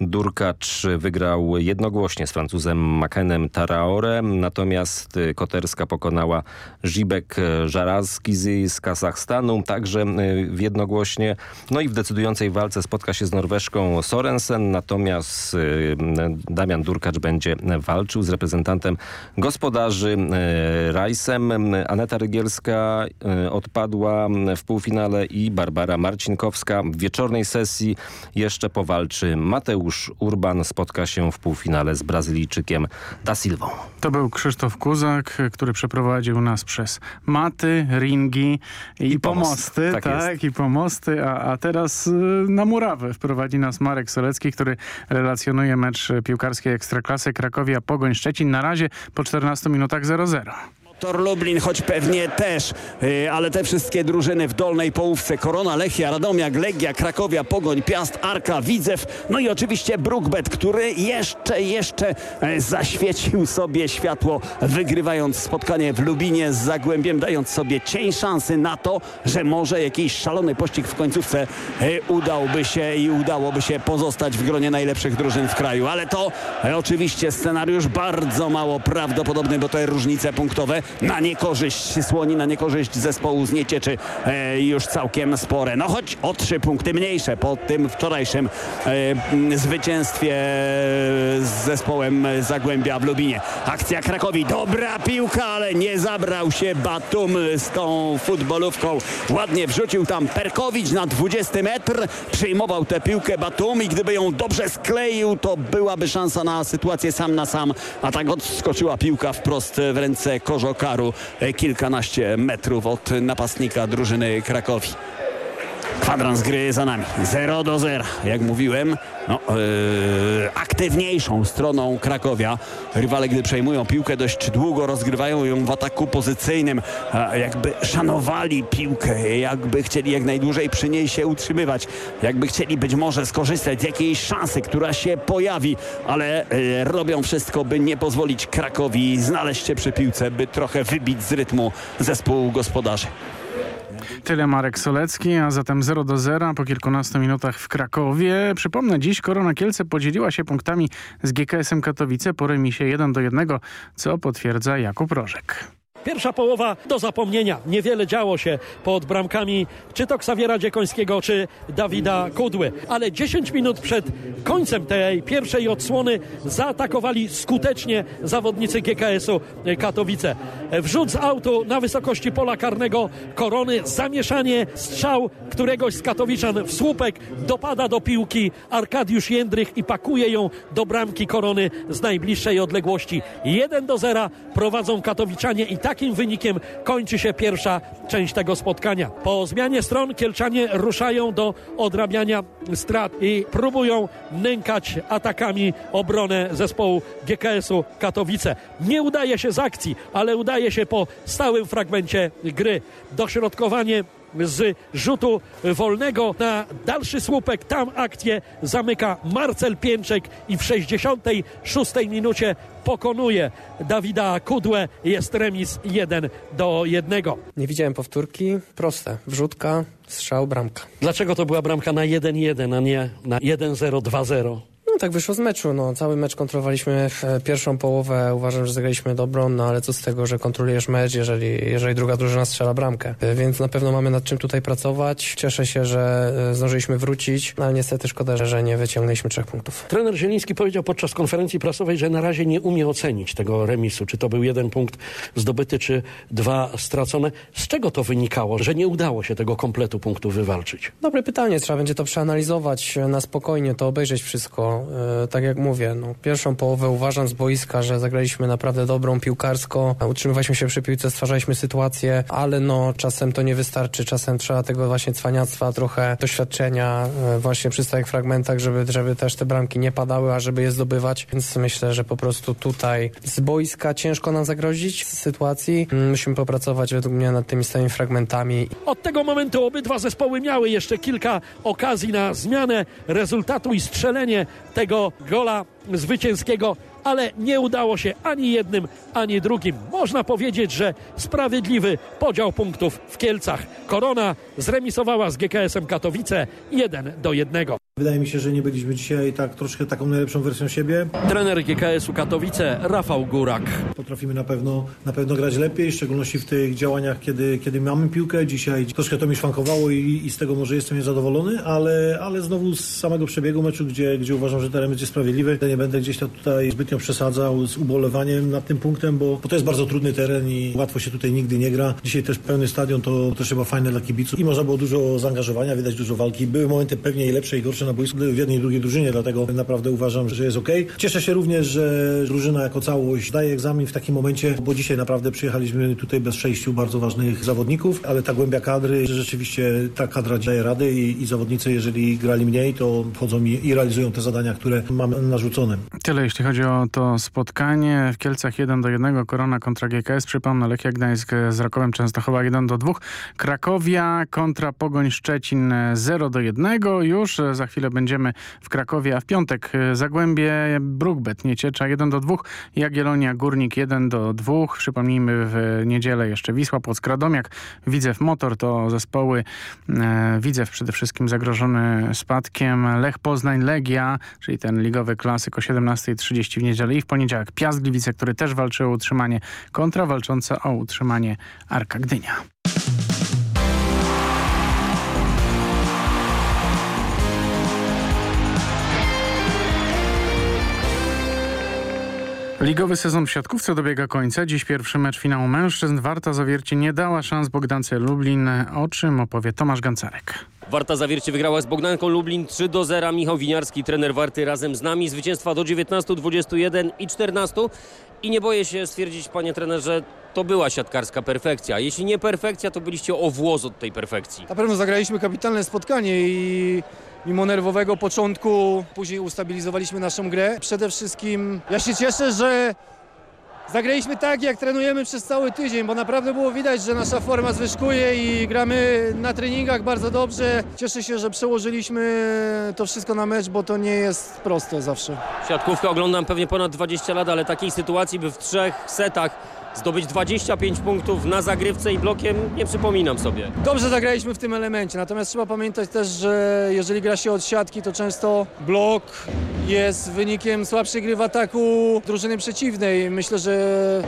Durkacz wygrał jednogłośnie z Francuzem Makenem Taraore, natomiast Koterska pokonała Żibek Żarazkizy z Kazachstanu, także w jednogłośnie. No i w decydującej walce spotka się z Norweszką Sorensen, natomiast Damian Durkacz będzie walczył z reprezentantem gospodarzy Rajsem. Aneta Rygielska odpadła w półfinale i Barbara Marcinkowska w wieczornej sesji jeszcze powalczy Mateusz Urban. Spotka się w półfinale z Brazylijczykiem Da Silvą. To był Krzysztof Kuzak, który przeprowadził nas przez maty, ringi i, I pomosty. Tak, tak i pomosty, a, a teraz y, na murawę wprowadzi nas Marek Solecki, który relacjonuje mecz piłkarskiej Ekstraklasy Krakowia Pogoń Szczecin. Na razie po 14 minutach 0-0. Tor Lublin, choć pewnie też, yy, ale te wszystkie drużyny w dolnej połówce. Korona, Lechia, Radomiak, Legia, Krakowia, Pogoń, Piast, Arka, Widzew, no i oczywiście Brookbet, który jeszcze, jeszcze yy, zaświecił sobie światło, wygrywając spotkanie w Lubinie z Zagłębiem, dając sobie cień szansy na to, że może jakiś szalony pościg w końcówce yy, udałby się i udałoby się pozostać w gronie najlepszych drużyn w kraju. Ale to oczywiście scenariusz bardzo mało prawdopodobny, bo to różnice punktowe na niekorzyść Słoni, na niekorzyść zespołu z Niecieczy e, już całkiem spore. No choć o trzy punkty mniejsze po tym wczorajszym e, zwycięstwie z zespołem Zagłębia w Lubinie. Akcja Krakowi, dobra piłka, ale nie zabrał się Batum z tą futbolówką. Ładnie wrzucił tam Perkowicz na 20 metr, przyjmował tę piłkę Batum i gdyby ją dobrze skleił, to byłaby szansa na sytuację sam na sam, a tak odskoczyła piłka wprost w ręce Kożoka Karu kilkanaście metrów od napastnika drużyny Krakowi. Kwadrans gry za nami. 0 do 0. Jak mówiłem, no, yy, aktywniejszą stroną Krakowia. Rywale, gdy przejmują piłkę, dość długo rozgrywają ją w ataku pozycyjnym. jakby szanowali piłkę, jakby chcieli jak najdłużej przy niej się utrzymywać. Jakby chcieli być może skorzystać z jakiejś szansy, która się pojawi, ale yy, robią wszystko, by nie pozwolić Krakowi znaleźć się przy piłce, by trochę wybić z rytmu zespół gospodarzy. Tyle Marek Solecki, a zatem 0 do 0 po kilkunastu minutach w Krakowie. Przypomnę, dziś Korona Kielce podzieliła się punktami z GKS-em Katowice po remisie 1 do 1, co potwierdza Jakub Rożek. Pierwsza połowa do zapomnienia. Niewiele działo się pod bramkami czy to Ksawiera Dziekońskiego, czy Dawida Kudły. Ale 10 minut przed końcem tej pierwszej odsłony zaatakowali skutecznie zawodnicy GKS-u Katowice. Wrzut z autu na wysokości pola karnego Korony, zamieszanie, strzał któregoś z Katowiczan w słupek, dopada do piłki Arkadiusz Jędrych i pakuje ją do bramki Korony z najbliższej odległości. 1 do 0 prowadzą Katowiczanie i takim wynikiem kończy się pierwsza część tego spotkania. Po zmianie stron Kielczanie ruszają do odrabiania strat i próbują nękać atakami obronę zespołu GKS-u Katowice. Nie udaje się z akcji, ale udaje się po stałym fragmencie gry. Dośrodkowanie z rzutu wolnego na dalszy słupek. Tam akcję zamyka Marcel Pięczek i w 66 minucie pokonuje Dawida Kudłę. Jest remis 1 do 1. Nie widziałem powtórki. Proste. Wrzutka, strzał, bramka. Dlaczego to była bramka na 1-1, a nie na 1-0, 2-0? Tak wyszło z meczu. No, cały mecz kontrolowaliśmy w pierwszą połowę. Uważam, że zagraliśmy dobrą, no ale co z tego, że kontrolujesz mecz, jeżeli, jeżeli druga drużyna strzela bramkę. Więc na pewno mamy nad czym tutaj pracować. Cieszę się, że e, zdążyliśmy wrócić, no, ale niestety szkoda, że nie wyciągnęliśmy trzech punktów. Trener Zieliński powiedział podczas konferencji prasowej, że na razie nie umie ocenić tego remisu. Czy to był jeden punkt zdobyty, czy dwa stracone. Z czego to wynikało, że nie udało się tego kompletu punktu wywalczyć? Dobre pytanie. Trzeba będzie to przeanalizować na spokojnie, to obejrzeć wszystko. E, tak jak mówię, no, pierwszą połowę uważam z boiska, że zagraliśmy naprawdę dobrą piłkarsko, utrzymywaliśmy się przy piłce, stwarzaliśmy sytuację, ale no czasem to nie wystarczy, czasem trzeba tego właśnie cwaniactwa, trochę doświadczenia e, właśnie przy stałych fragmentach, żeby, żeby też te bramki nie padały, a żeby je zdobywać, więc myślę, że po prostu tutaj z boiska ciężko nam zagrozić w sytuacji. Musimy popracować według mnie nad tymi stałymi fragmentami. Od tego momentu obydwa zespoły miały jeszcze kilka okazji na zmianę rezultatu i strzelenie tego gola zwycięskiego, ale nie udało się ani jednym, ani drugim. Można powiedzieć, że sprawiedliwy podział punktów w Kielcach. Korona zremisowała z GKS-em Katowice 1 do 1. Wydaje mi się, że nie byliśmy dzisiaj tak troszkę taką najlepszą wersją siebie. Trener GKS-u Katowice Rafał Górak. Potrafimy na pewno, na pewno grać lepiej, w szczególności w tych działaniach, kiedy, kiedy mamy piłkę. Dzisiaj troszkę to mi szwankowało i, i z tego może jestem niezadowolony, ale, ale znowu z samego przebiegu meczu, gdzie, gdzie uważam, że teren będzie sprawiedliwy. Nie będę gdzieś to tutaj zbytnio przesadzał z ubolewaniem nad tym punktem, bo, bo to jest bardzo trudny teren i łatwo się tutaj nigdy nie gra. Dzisiaj też pełny stadion to też chyba fajne dla kibiców i można było dużo zaangażowania, widać dużo walki. Były momenty pewnie i lepsze i gorsze na boisku w jednej i drugiej drużynie, dlatego naprawdę uważam, że jest ok. Cieszę się również, że drużyna jako całość daje egzamin w takim momencie, bo dzisiaj naprawdę przyjechaliśmy tutaj bez sześciu bardzo ważnych zawodników, ale ta głębia kadry, że rzeczywiście ta kadra daje rady i, i zawodnicy, jeżeli grali mniej, to wchodzą i, i realizują te zadania, które mamy narzucone. Tyle jeśli chodzi o to spotkanie. W Kielcach 1 do 1, Korona kontra GKS. Przypomnę, Lechia Gdańsk z Rakowem Częstochowa 1 do 2. Krakowia kontra Pogoń Szczecin 0 do 1. Już za chwilę będziemy w Krakowie, a w piątek Zagłębie Brukbet Nieciecza 1 do 2. Jagiellonia Górnik 1 do 2. Przypomnijmy w niedzielę jeszcze Wisła Płock Radomiak. Widzew Motor to zespoły e, Widzew przede wszystkim zagrożony spadkiem. Lech Poznań Legia, czyli ten ligowy klasyk o 17.30 w niedzielę i w poniedziałek Piast Gliwice, który też walczy o utrzymanie kontra walcząca o utrzymanie Arka Gdynia. Ligowy sezon w siatkówce dobiega końca. Dziś pierwszy mecz finału mężczyzn. Warta Zawiercie nie dała szans Bogdance Lublin. O czym opowie Tomasz Gancarek. Warta Zawiercie wygrała z Bogdanką Lublin 3 do 0. Michał Winiarski, trener Warty razem z nami. Zwycięstwa do 19, 21 i 14. I nie boję się stwierdzić, panie trenerze, to była siatkarska perfekcja. Jeśli nie perfekcja, to byliście o włos od tej perfekcji. Na pewno zagraliśmy kapitalne spotkanie i mimo nerwowego początku później ustabilizowaliśmy naszą grę. Przede wszystkim ja się cieszę, że zagraliśmy tak, jak trenujemy przez cały tydzień, bo naprawdę było widać, że nasza forma zwyżkuje i gramy na treningach bardzo dobrze. Cieszę się, że przełożyliśmy to wszystko na mecz, bo to nie jest proste zawsze. Siatkówkę oglądam pewnie ponad 20 lat, ale takiej sytuacji, by w trzech setach zdobyć 25 punktów na zagrywce i blokiem nie przypominam sobie. Dobrze zagraliśmy w tym elemencie, natomiast trzeba pamiętać też, że jeżeli gra się od siatki, to często blok jest wynikiem słabszej gry w ataku drużyny przeciwnej. Myślę, że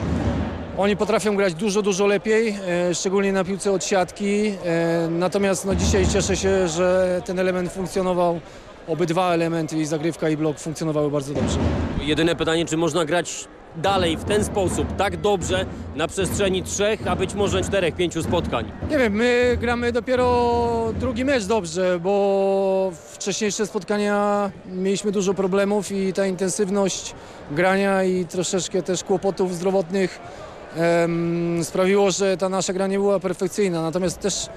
oni potrafią grać dużo, dużo lepiej, e, szczególnie na piłce od siatki. E, natomiast no, dzisiaj cieszę się, że ten element funkcjonował. Obydwa elementy, i zagrywka i blok funkcjonowały bardzo dobrze. Jedyne pytanie, czy można grać dalej w ten sposób, tak dobrze na przestrzeni trzech, a być może czterech, pięciu spotkań? Nie wiem, my gramy dopiero drugi mecz dobrze, bo wcześniejsze spotkania mieliśmy dużo problemów i ta intensywność grania i troszeczkę też kłopotów zdrowotnych em, sprawiło, że ta nasza gra nie była perfekcyjna. Natomiast też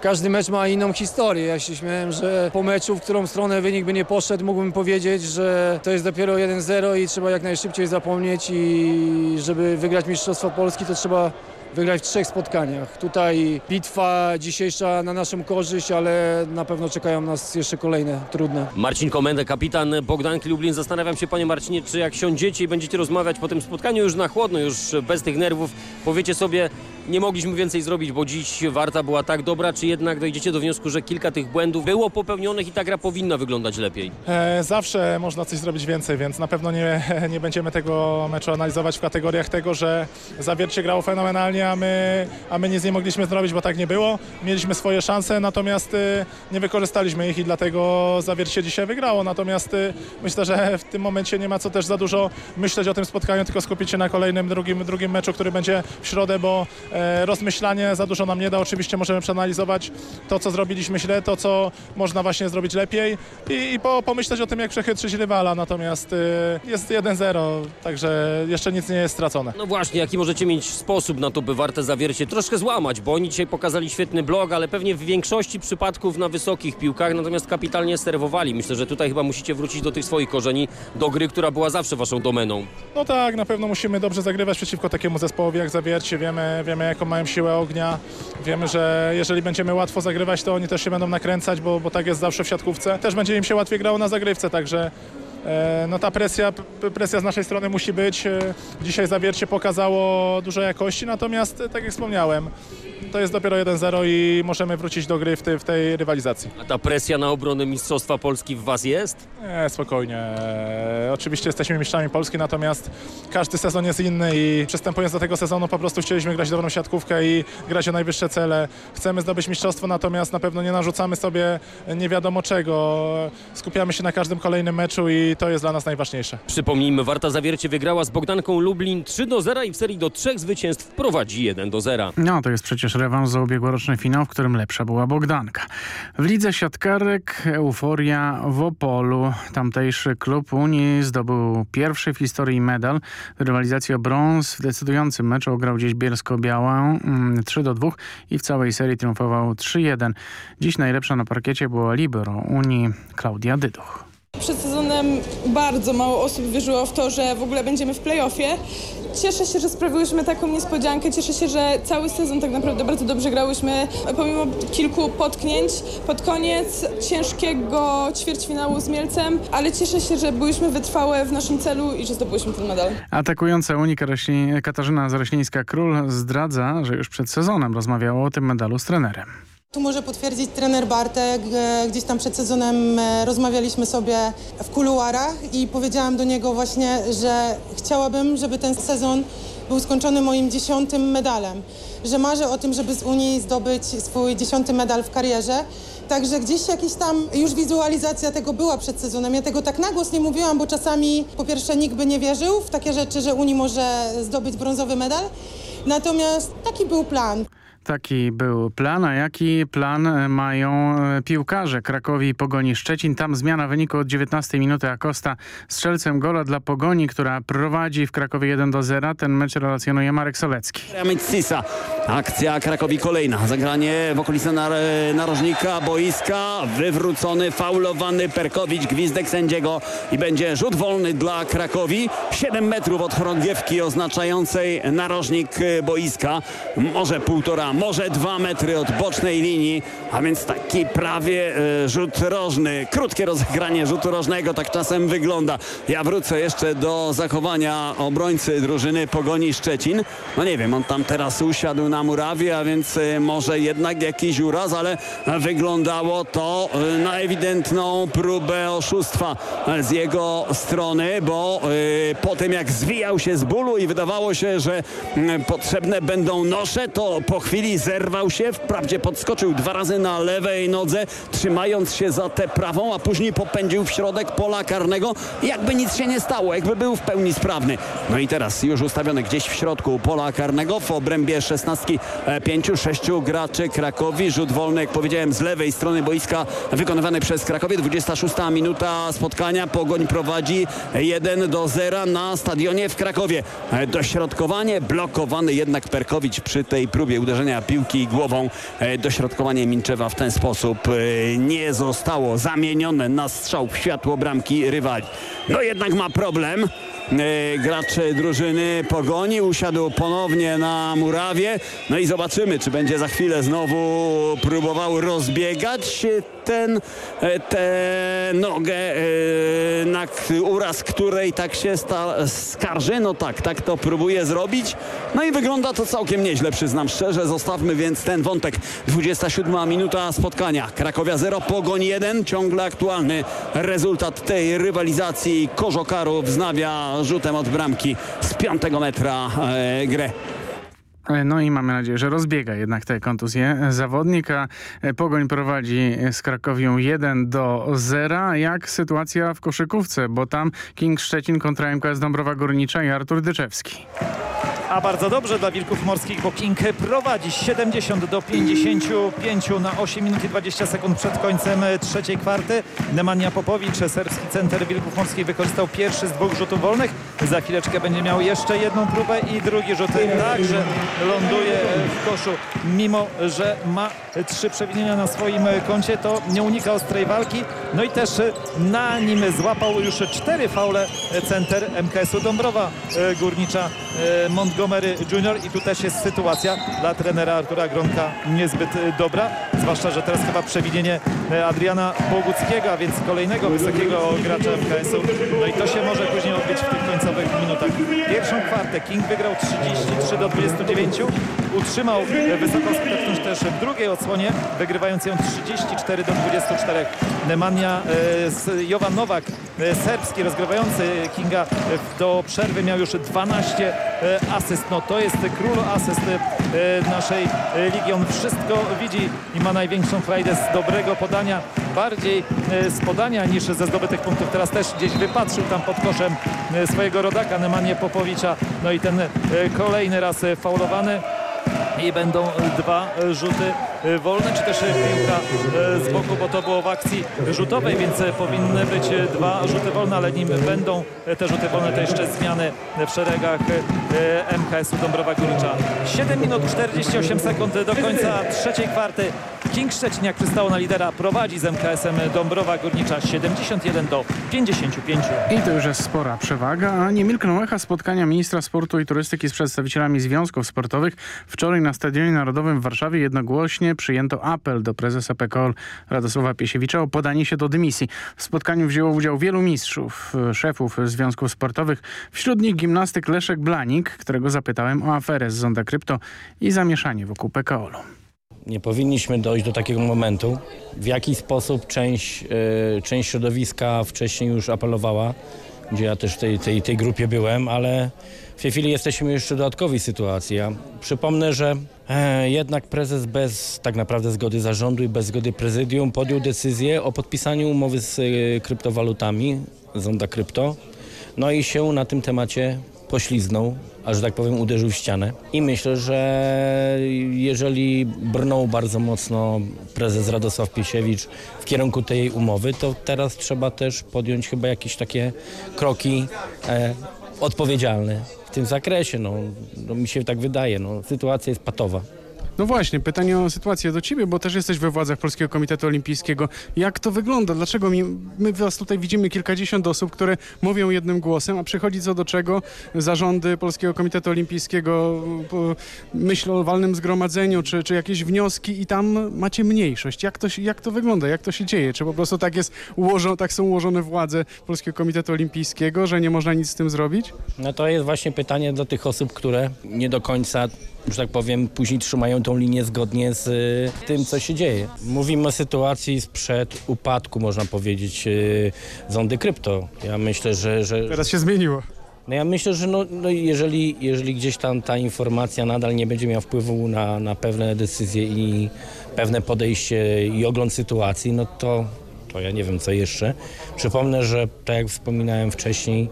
każdy mecz ma inną historię. Ja się śmiałem, że po meczu, w którą stronę wynik by nie poszedł, mógłbym powiedzieć, że to jest dopiero 1-0 i trzeba jak najszybciej zapomnieć i żeby wygrać Mistrzostwo Polski, to trzeba wygrać w trzech spotkaniach. Tutaj bitwa dzisiejsza na naszą korzyść, ale na pewno czekają nas jeszcze kolejne trudne. Marcin Komendę, kapitan Bogdanki Lublin. Zastanawiam się, panie Marcinie, czy jak siądziecie i będziecie rozmawiać po tym spotkaniu już na chłodno, już bez tych nerwów, powiecie sobie, nie mogliśmy więcej zrobić, bo dziś Warta była tak dobra, czy jednak dojdziecie do wniosku, że kilka tych błędów było popełnionych i ta gra powinna wyglądać lepiej? E, zawsze można coś zrobić więcej, więc na pewno nie, <laughs> nie będziemy tego meczu analizować w kategoriach tego, że Zawiercie grało fenomenalnie, a my, a my nic nie mogliśmy zrobić, bo tak nie było. Mieliśmy swoje szanse, natomiast y, nie wykorzystaliśmy ich i dlatego Zawiercie dzisiaj wygrało. Natomiast y, myślę, że w tym momencie nie ma co też za dużo myśleć o tym spotkaniu, tylko skupić się na kolejnym, drugim, drugim meczu, który będzie w środę, bo e, rozmyślanie za dużo nam nie da. Oczywiście możemy przeanalizować to, co zrobiliśmy źle, to, co można właśnie zrobić lepiej i, i po, pomyśleć o tym, jak przechytrzyć rywala. Natomiast y, jest 1-0, także jeszcze nic nie jest stracone. No właśnie, jaki możecie mieć sposób na to, by Wartę Zawiercie troszkę złamać, bo oni dzisiaj pokazali świetny blog, ale pewnie w większości przypadków na wysokich piłkach, natomiast kapitalnie serwowali. Myślę, że tutaj chyba musicie wrócić do tych swoich korzeni, do gry, która była zawsze waszą domeną. No tak, na pewno musimy dobrze zagrywać przeciwko takiemu zespołowi jak Zawiercie. Wiemy, wiemy jaką mają siłę ognia. Wiemy, że jeżeli będziemy łatwo zagrywać, to oni też się będą nakręcać, bo, bo tak jest zawsze w siatkówce. Też będzie im się łatwiej grało na zagrywce, także No ta presja, presja z naszej strony musi być. E, Dzisiaj zawiercie pokazało dużo jakości, natomiast e, tak jak wspomniałem, to jest dopiero 1-0 i możemy wrócić do gry w tej, w tej rywalizacji. A ta presja na obronę Mistrzostwa Polski w Was jest? Nie, spokojnie. E, Oczywiście jesteśmy mistrzami Polski, natomiast każdy sezon jest inny i przystępując do tego sezonu po prostu chcieliśmy grać dobrą siatkówkę i grać o najwyższe cele. Chcemy zdobyć mistrzostwo, natomiast na pewno nie narzucamy sobie nie wiadomo czego. Skupiamy się na każdym kolejnym meczu i to jest dla nas najważniejsze. Przypomnijmy, Warta Zawiercie wygrała z Bogdanką Lublin 3 do 0 i w serii do trzech zwycięstw prowadzi 1 do 0. No, to jest przecież rewanż za ubiegłoroczny finał, w którym lepsza była Bogdanka. W lidze siatkarek euforia w Opolu. Tamtejszy klub Unii zdobył pierwszy w historii medal w rywalizacji o brąz. W decydującym meczu ograł gdzieś Bielsko-Białą mm, 3 do 2 i w całej serii triumfował 3-1. Dziś najlepsza na parkiecie była libero Unii Klaudia Dyduch. Przed sezonem bardzo mało osób wierzyło w to, że w ogóle będziemy w playoffie. Cieszę się, że sprawiłyśmy taką niespodziankę. Cieszę się, że cały sezon tak naprawdę bardzo dobrze grałyśmy. Pomimo kilku potknięć pod koniec ciężkiego ćwierćfinału z Mielcem, ale cieszę się, że byłyśmy wytrwałe w naszym celu i że zdobyłyśmy ten medal. Atakująca Karośli- Katarzyna Zaroślińska-Król zdradza, że już przed sezonem rozmawiała o tym medalu z trenerem. Tu może potwierdzić trener Bartek. E, Gdzieś tam przed sezonem e, rozmawialiśmy sobie w kuluarach i powiedziałam do niego właśnie, że chciałabym, żeby ten sezon był skończony moim dziesiątym medalem. Że marzę o tym, żeby z Unii zdobyć swój dziesiąty medal w karierze. Także gdzieś jakiś tam już wizualizacja tego była przed sezonem. Ja tego tak na głos nie mówiłam, bo czasami po pierwsze nikt by nie wierzył w takie rzeczy, że Unii może zdobyć brązowy medal. Natomiast taki był plan. Taki był plan, a jaki plan mają e, piłkarze Krakowi i Pogoni Szczecin? Tam zmiana wyniku od 19 minuty Acosta strzelcem gola dla Pogoni, która prowadzi w Krakowie 1 do 0. Ten mecz relacjonuje Marek Solecki. Akcja Krakowi kolejna. Zagranie w okolicy nar narożnika boiska. Wywrócony, faulowany Perkowicz, gwizdek sędziego i będzie rzut wolny dla Krakowi. 7 metrów od chorągiewki oznaczającej narożnik e, boiska. Może półtora, może dwa metry od bocznej linii, a więc taki prawie e, rzut rożny. Krótkie rozegranie rzutu rożnego, tak czasem wygląda. Ja wrócę jeszcze do zachowania obrońcy drużyny Pogoni Szczecin. No nie wiem, on tam teraz usiadł na na murawie, a więc y, może jednak jakiś uraz, ale wyglądało to y, na ewidentną próbę oszustwa z jego strony, bo y, po tym jak zwijał się z bólu i wydawało się, że mm, potrzebne będą nosze, to po chwili zerwał się, wprawdzie podskoczył dwa razy na lewej nodze, trzymając się za tę prawą, a później popędził w środek pola karnego, jakby nic się nie stało, jakby był w pełni sprawny. No i teraz już ustawiony gdzieś w środku pola karnego w obrębie 16 siatki e, pięciu, sześciu graczy Krakowi. Rzut wolny, jak powiedziałem, z lewej strony boiska wykonywany przez Krakowie. 26 minuta spotkania. Pogoń prowadzi 1 do 0 na stadionie w Krakowie. E, dośrodkowanie blokowany jednak Perkowicz przy tej próbie uderzenia piłki głową. E, dośrodkowanie Minczewa w ten sposób nie zostało zamienione na strzał w światło bramki rywali. No jednak ma problem. E, Gracz drużyny Pogoni usiadł ponownie na murawie. No i zobaczymy, czy będzie za chwilę znowu próbował rozbiegać ten, e, tę nogę, e, na uraz której tak się skarży. No tak, tak to próbuje zrobić. No i wygląda to całkiem nieźle, przyznam szczerze. Zostawmy więc ten wątek. 27 minuta spotkania. Krakowia 0, Pogoń 1. Ciągle aktualny rezultat tej rywalizacji. Kożokaru wznawia rzutem od bramki z 5 metra e, grę. E, No i mamy nadzieję, że rozbiega jednak te kontuzje zawodnik, a e, Pogoń prowadzi z Krakowią 1 do 0. Jak sytuacja w koszykówce, bo tam King Szczecin kontra MKS Dąbrowa Górnicza i Artur Dyczewski. A bardzo dobrze dla Wilków Morskich, bo King prowadzi 70 do 55 na 8 minut i 20 sekund przed końcem trzeciej kwarty. Nemanja Popowicz, serbski center Wilków Morskich wykorzystał pierwszy z dwóch rzutów wolnych. Za chwileczkę będzie miał jeszcze jedną próbę i drugi rzut także ląduje w koszu. Mimo, że ma trzy przewinienia na swoim koncie, to nie unika ostrej walki. No i też na nim złapał już cztery faule center MKS-u Dąbrowa e, Górnicza e, Montgomery Jr. I tu też jest sytuacja dla trenera Artura Gronka niezbyt e, dobra. zwłaszcza, że teraz chyba przewinienie e, Adriana Boguckiego, a więc kolejnego wysokiego gracza MKS-u. No i to się może później odbyć w tych końcowych minutach. Pierwszą kwartę King wygrał 33 do 29, utrzymał e, wysoką skuteczność też w drugiej odsłonie, wygrywając ją 34 do 24. Nemanja Jovan Nowak, serbski rozgrywający Kinga do przerwy miał już 12 e, asyst. No to jest król asyst e, naszej ligi. On wszystko widzi i ma największą frajdę z dobrego podania. Bardziej e, z podania niż ze zdobytych punktów. Teraz też gdzieś wypatrzył tam pod koszem e, swojego rodaka Nemanje Popowicza. No i ten kolejny raz faulowany i będą dwa rzuty e, wolne, czy też e, piłka e, z boku, bo to było w akcji rzutowej, więc e, powinny być e, dwa rzuty wolne, ale nim będą e, te rzuty wolne, to jeszcze zmiany w szeregach e, MKS-u Dąbrowa Górnicza. 7 minut 48 sekund do końca trzeciej kwarty. King Szczecin, jak przystało na lidera, prowadzi z MKS-em Dąbrowa Górnicza 71 do 55. I to już jest spora przewaga, a nie milkną echa spotkania ministra sportu i turystyki z przedstawicielami związków sportowych. Wczoraj na Stadionie Narodowym w Warszawie jednogłośnie przyjęto apel do prezesa PKOL Radosława Piesiewicza o podanie się do dymisji. W spotkaniu wzięło udział wielu mistrzów, szefów związków sportowych, wśród nich gimnastyk Leszek Blanik, którego zapytałem o aferę z Zonda Krypto i zamieszanie wokół PKOL-u. Nie powinniśmy dojść do takiego momentu. W jaki sposób część, e, część środowiska wcześniej już apelowała, gdzie ja też w tej, tej, tej grupie byłem, ale w tej chwili jesteśmy jeszcze dodatkowej sytuacji. Ja przypomnę, że e, jednak prezes bez tak naprawdę zgody zarządu i bez zgody prezydium podjął decyzję o podpisaniu umowy z e, kryptowalutami, Zonda Krypto. No i się na tym temacie pośliznął, a że tak powiem uderzył w ścianę. I myślę, że jeżeli brnął bardzo mocno prezes Radosław Piesiewicz w kierunku tej umowy, to teraz trzeba też podjąć chyba jakieś takie kroki e, odpowiedzialne w tym zakresie. No, no, mi się tak wydaje. No, sytuacja jest patowa. No właśnie, pytanie o sytuację do ciebie, bo też jesteś we władzach Polskiego Komitetu Olimpijskiego. Jak to wygląda? Dlaczego mi, my was tutaj widzimy kilkadziesiąt osób, które mówią jednym głosem, a przychodzi co do czego zarządy Polskiego Komitetu Olimpijskiego myślą o walnym zgromadzeniu, czy, czy jakieś wnioski i tam macie mniejszość. Jak to, jak to wygląda? Jak to się dzieje? Czy po prostu tak jest ułożone, tak są ułożone władze Polskiego Komitetu Olimpijskiego, że nie można nic z tym zrobić? No to jest właśnie pytanie do tych osób, które nie do końca, że tak powiem, później trzymają tą linię zgodnie z y, tym, co się dzieje. Mówimy o sytuacji sprzed upadku, można powiedzieć, y, zondy krypto. Ja myślę, że... że Teraz się zmieniło. No ja myślę, że no, no jeżeli, jeżeli gdzieś tam ta informacja nadal nie będzie miała wpływu na, na pewne decyzje i pewne podejście i ogląd sytuacji, no to, to ja nie wiem co jeszcze. Przypomnę, że tak jak wspominałem wcześniej,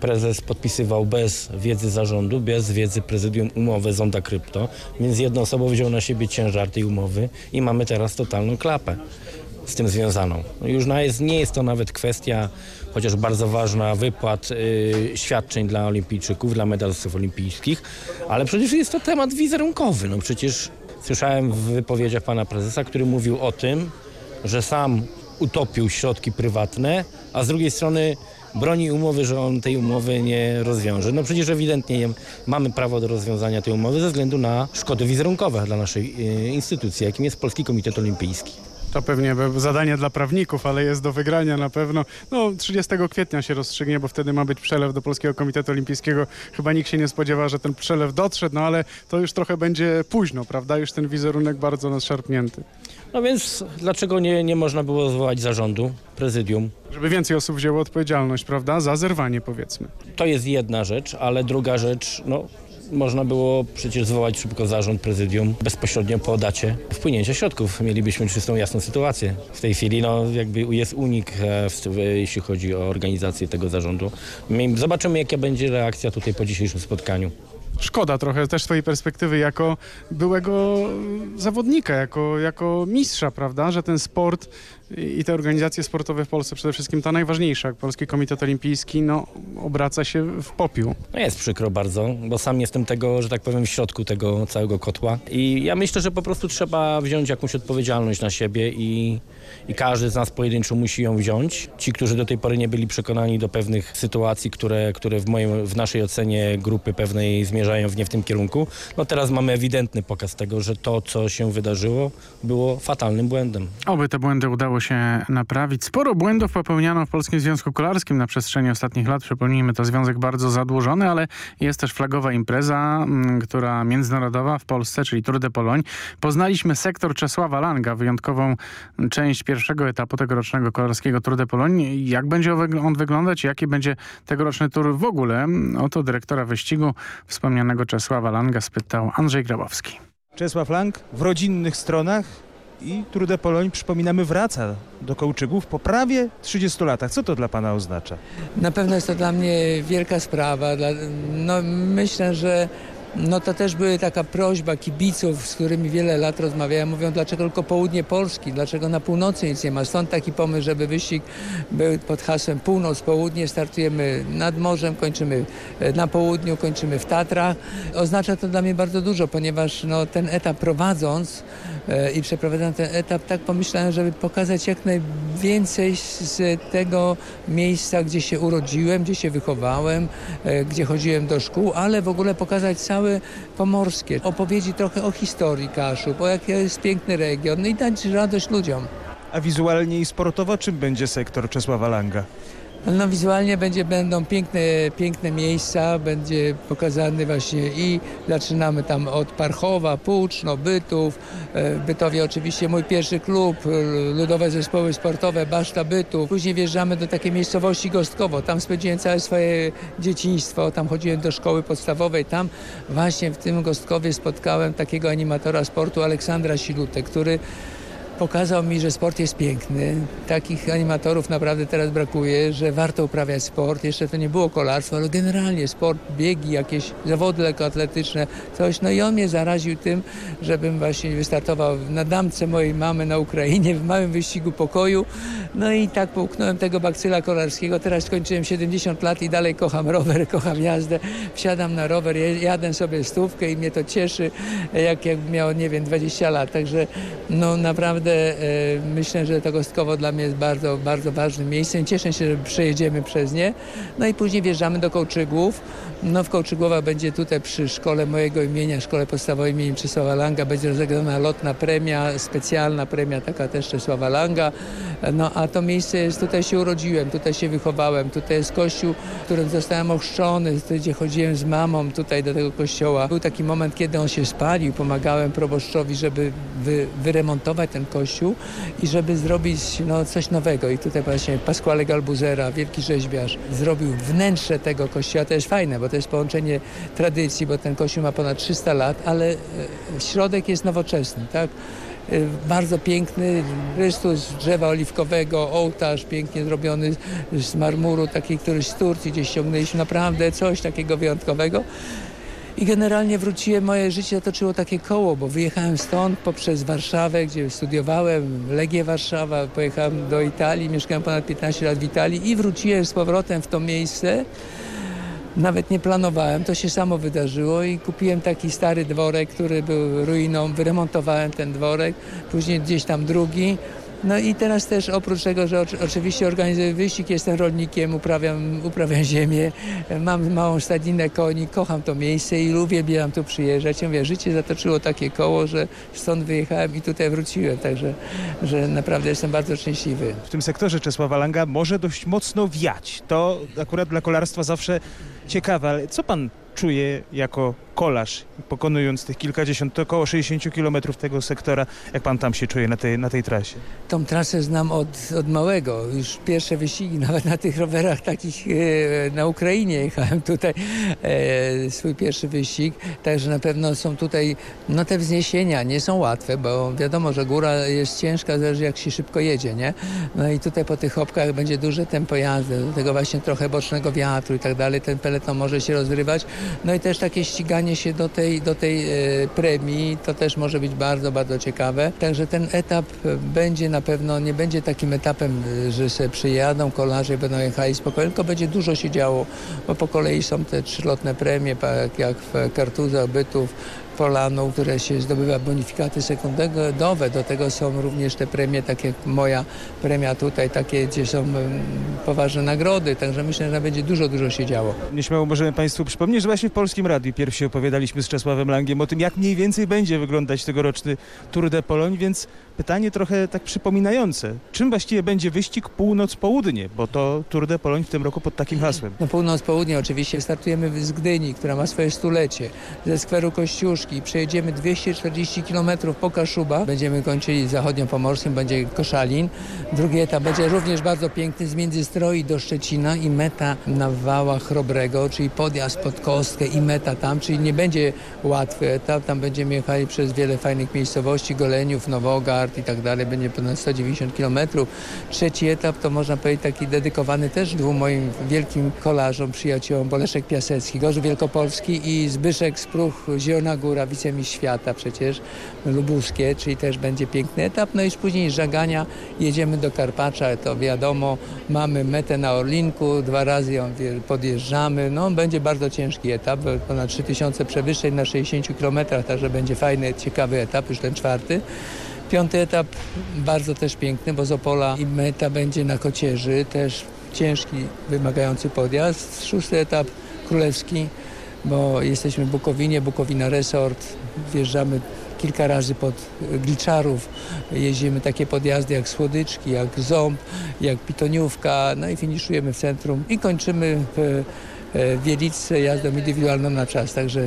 prezes podpisywał bez wiedzy zarządu, bez wiedzy prezydium umowę Zonda Krypto, więc jednoosobowo wziął na siebie ciężar tej umowy i mamy teraz totalną klapę z tym związaną. No już nie jest to nawet kwestia, chociaż bardzo ważna, wypłat y, świadczeń dla olimpijczyków, dla medalistów olimpijskich, ale przecież jest to temat wizerunkowy. No przecież słyszałem w wypowiedziach pana prezesa, który mówił o tym, że sam utopił środki prywatne, a z drugiej strony broni umowy, że on tej umowy nie rozwiąże. No przecież ewidentnie mamy prawo do rozwiązania tej umowy ze względu na szkody wizerunkowe dla naszej y, instytucji, jakim jest Polski Komitet Olimpijski. To pewnie zadanie dla prawników, ale jest do wygrania na pewno. No 30 kwietnia się rozstrzygnie, bo wtedy ma być przelew do Polskiego Komitetu Olimpijskiego. Chyba nikt się nie spodziewa, że ten przelew dotrze, no ale to już trochę będzie późno, prawda? Już ten wizerunek bardzo nadszarpnięty. No więc dlaczego nie, nie można było zwołać zarządu, prezydium? Żeby więcej osób wzięło odpowiedzialność, prawda? Za zerwanie powiedzmy. To jest jedna rzecz, ale druga rzecz, no można było przecież zwołać szybko zarząd, prezydium bezpośrednio po dacie wpłynięcia środków. Mielibyśmy czystą, jasną sytuację. W tej chwili no, jakby jest unik, e, jeśli chodzi o organizację tego zarządu. My zobaczymy, jaka będzie reakcja tutaj po dzisiejszym spotkaniu. Szkoda trochę też twojej perspektywy jako byłego zawodnika, jako, jako mistrza, prawda? Że ten sport i te organizacje sportowe w Polsce, przede wszystkim ta najważniejsza, jak Polski Komitet Olimpijski, no obraca się w popiół. No jest przykro bardzo, bo sam jestem tego, że tak powiem, w środku tego całego kotła. I ja myślę, że po prostu trzeba wziąć jakąś odpowiedzialność na siebie i, i każdy z nas pojedynczo musi ją wziąć. Ci, którzy do tej pory nie byli przekonani do pewnych sytuacji, które, które w, moim, w naszej ocenie grupy pewnej zmierzają w nie w tym kierunku. No teraz mamy ewidentny pokaz tego, że to, co się wydarzyło, było fatalnym błędem. Oby te błędy udało się naprawić. Sporo błędów popełniano w Polskim Związku Kolarskim na przestrzeni ostatnich lat. Przypomnijmy, to związek bardzo zadłużony, ale jest też flagowa impreza, mm, która międzynarodowa w Polsce, czyli Tour de Pologne. Poznaliśmy sektor Czesława Langa, wyjątkową część pierwszego etapu tegorocznego kolarskiego Tour de Pologne. Jak będzie on wyglądać? Jaki będzie tegoroczny tour w ogóle? Oto dyrektora wyścigu wspomnianego Czesława Langa spytał Andrzej Grabowski. Czesław Lang w rodzinnych stronach i Tour de Pologne, przypominamy, wraca do Kołczygów po prawie 30 latach. Co to dla Pana oznacza? Na pewno jest to dla mnie wielka sprawa. No, myślę, że no to też była taka prośba kibiców, z którymi wiele lat rozmawiałem. Mówią, dlaczego tylko południe Polski, dlaczego na północy nic nie ma. Stąd taki pomysł, żeby wyścig był pod hasłem północ, południe. Startujemy nad morzem, kończymy na południu, kończymy w Tatrach. Oznacza to dla mnie bardzo dużo, ponieważ no, ten etap prowadząc e, i przeprowadzając ten etap, tak pomyślałem, żeby pokazać jak najwięcej z tego miejsca, gdzie się urodziłem, gdzie się wychowałem, e, gdzie chodziłem do szkół, ale w ogóle pokazać cały Pomorskie. Opowiedzi trochę o historii Kaszub, o jaki jest piękny region no i dać radość ludziom. A wizualnie i sportowo czym będzie sektor Czesława Langa? No wizualnie będzie, będą piękne, piękne miejsca, będzie pokazany właśnie i zaczynamy tam od Parchowa, Puczno, Bytów, e, Bytowie oczywiście mój pierwszy klub, e, Ludowe Zespoły Sportowe, Baszta Bytów. Później wjeżdżamy do takiej miejscowości Gostkowo, tam spędziłem całe swoje dzieciństwo, tam chodziłem do szkoły podstawowej, tam właśnie w tym Gostkowie spotkałem takiego animatora sportu Aleksandra Silutę, który pokazał mi, że sport jest piękny. Takich animatorów naprawdę teraz brakuje, że warto uprawiać sport. Jeszcze to nie było kolarstwo, ale generalnie sport, biegi, jakieś zawody lekkoatletyczne, coś. No i on mnie zaraził tym, żebym właśnie wystartował na damce mojej mamy na Ukrainie w małym wyścigu pokoju. No i tak połknąłem tego bakcyla kolarskiego. Teraz skończyłem 70 lat i dalej kocham rower, <laughs> kocham jazdę. Wsiadam na rower, jadę sobie stówkę i mnie to cieszy, jak jakbym miał, nie wiem, 20 lat. Także no naprawdę naprawdę e, myślę, że to Gostkowo dla mnie jest bardzo, bardzo ważnym miejscem. Cieszę się, że przejedziemy przez nie. No i później wjeżdżamy do Kołczygłów. No w Kołczygłowa będzie tutaj przy szkole mojego imienia, szkole podstawowej imienia Czesława Langa będzie rozegrana lotna premia, specjalna premia taka też Czesława Langa. No a to miejsce jest, tutaj się urodziłem, tutaj się wychowałem, tutaj jest kościół, w którym zostałem ochrzczony, gdzie chodziłem z mamą tutaj do tego kościoła. Był taki moment, kiedy on się spalił, pomagałem proboszczowi, żeby wy, wyremontować ten kościół i żeby zrobić no, coś nowego. I tutaj właśnie Pasquale Galbuzera, wielki rzeźbiarz, zrobił wnętrze tego kościoła. To jest fajne, bo to jest połączenie tradycji, bo ten kościół ma ponad 300 lat, ale e, środek jest nowoczesny, tak? E, bardzo piękny, Chrystus drzewa oliwkowego, ołtarz pięknie zrobiony z marmuru, taki, który z Turcji gdzieś ściągnęliśmy, naprawdę coś takiego wyjątkowego. I generalnie wróciłem, moje życie zatoczyło takie koło, bo wyjechałem stąd poprzez Warszawę, gdzie studiowałem, Legię Warszawa, pojechałem do Italii, mieszkałem ponad 15 lat w Italii i wróciłem z powrotem w to miejsce. Nawet nie planowałem, to się samo wydarzyło i kupiłem taki stary dworek, który był ruiną, wyremontowałem ten dworek, później gdzieś tam drugi. No i teraz też oprócz tego, że oczywiście organizuję wyścig, jestem rolnikiem, uprawiam, uprawiam ziemię, mam małą stadninę koni, kocham to miejsce i uwielbiam tu przyjeżdżać. Ja mówię, życie zatoczyło takie koło, że stąd wyjechałem i tutaj wróciłem, także że naprawdę jestem bardzo szczęśliwy. W tym sektorze Czesława Langa może dość mocno wiać. To akurat dla kolarstwa zawsze ciekawe, ale co pan czuje jako kolarz, pokonując tych kilkadziesiąt, to około 60 kilometrów tego sektora. Jak pan tam się czuje na tej, na tej trasie? Tą trasę znam od, od małego. Już pierwsze wyścigi, <laughs> nawet na tych rowerach takich e, na Ukrainie jechałem tutaj e, swój pierwszy wyścig. Także na pewno są tutaj, no te wzniesienia nie są łatwe, bo wiadomo, że góra jest ciężka, zależy jak się szybko jedzie, nie? No i tutaj po tych hopkach będzie duże tempo jazdy, do tego właśnie trochę bocznego wiatru i tak dalej. Ten peleton może się rozrywać. No i też takie ściganie się do tej, do tej e, premii, to też może być bardzo, bardzo ciekawe. Także ten etap będzie na pewno, nie będzie takim etapem, e, że sobie przyjadą kolarze i będą jechali spokojnie, tylko będzie dużo się działo, bo po kolei są te trzylotne premie, jak w Kartuzach, Bytów, Polanu, które się zdobywa bonifikaty sekundowe. Do tego są również te premie, tak jak moja premia tutaj, takie, gdzie są poważne nagrody. Także myślę, że będzie dużo, dużo się działo. Nieśmiało możemy Państwu przypomnieć, że właśnie w Polskim Radiu pierwsi opowiadaliśmy z Czesławem Langiem o tym, jak mniej więcej będzie wyglądać tegoroczny Tour de Pologne, więc pytanie trochę tak przypominające. Czym właściwie będzie wyścig północ-południe? Bo to Tour de Pologne w tym roku pod takim hasłem. No północ-południe oczywiście startujemy z Gdyni, która ma swoje stulecie, ze skweru Kościuszki. Przejedziemy 240 km po Kaszuba. Będziemy kończyli zachodniopomorskim, będzie Koszalin. Drugi etap będzie również bardzo piękny z Międzystroi do Szczecina i meta na Wałach Chrobrego, czyli podjazd pod Kostkę i meta tam, czyli nie będzie łatwy etap. Tam będziemy jechali przez wiele fajnych miejscowości, Goleniów, Nowogard i tak dalej. Będzie ponad 190 km. Trzeci etap to można powiedzieć taki dedykowany też dwóm moim wielkim kolarzom, przyjaciołom, bo Leszek Piasecki, Gorzów Wielkopolski i Zbyszek Spruch, Zielona Góra, wicemistrz świata przecież, lubuskie, czyli też będzie piękny etap. No i później z Żagania jedziemy do Karpacza, to wiadomo, mamy metę na Orlinku, dwa razy ją podjeżdżamy. No będzie bardzo ciężki etap, ponad 3000 przewyższeń na 60 km, także będzie fajny, ciekawy etap, już ten czwarty. Piąty etap bardzo też piękny, bo z Opola i meta będzie na Kocierzy, też ciężki, wymagający podjazd. Szósty etap królewski, bo jesteśmy w Bukowinie, Bukowina Resort, wjeżdżamy kilka razy pod Gliczarów, jeździmy takie podjazdy jak Słodyczki, jak Ząb, jak Pitoniówka, no i finiszujemy w centrum i kończymy w e, Wieliczce. Jazdą indywidualną na czas, także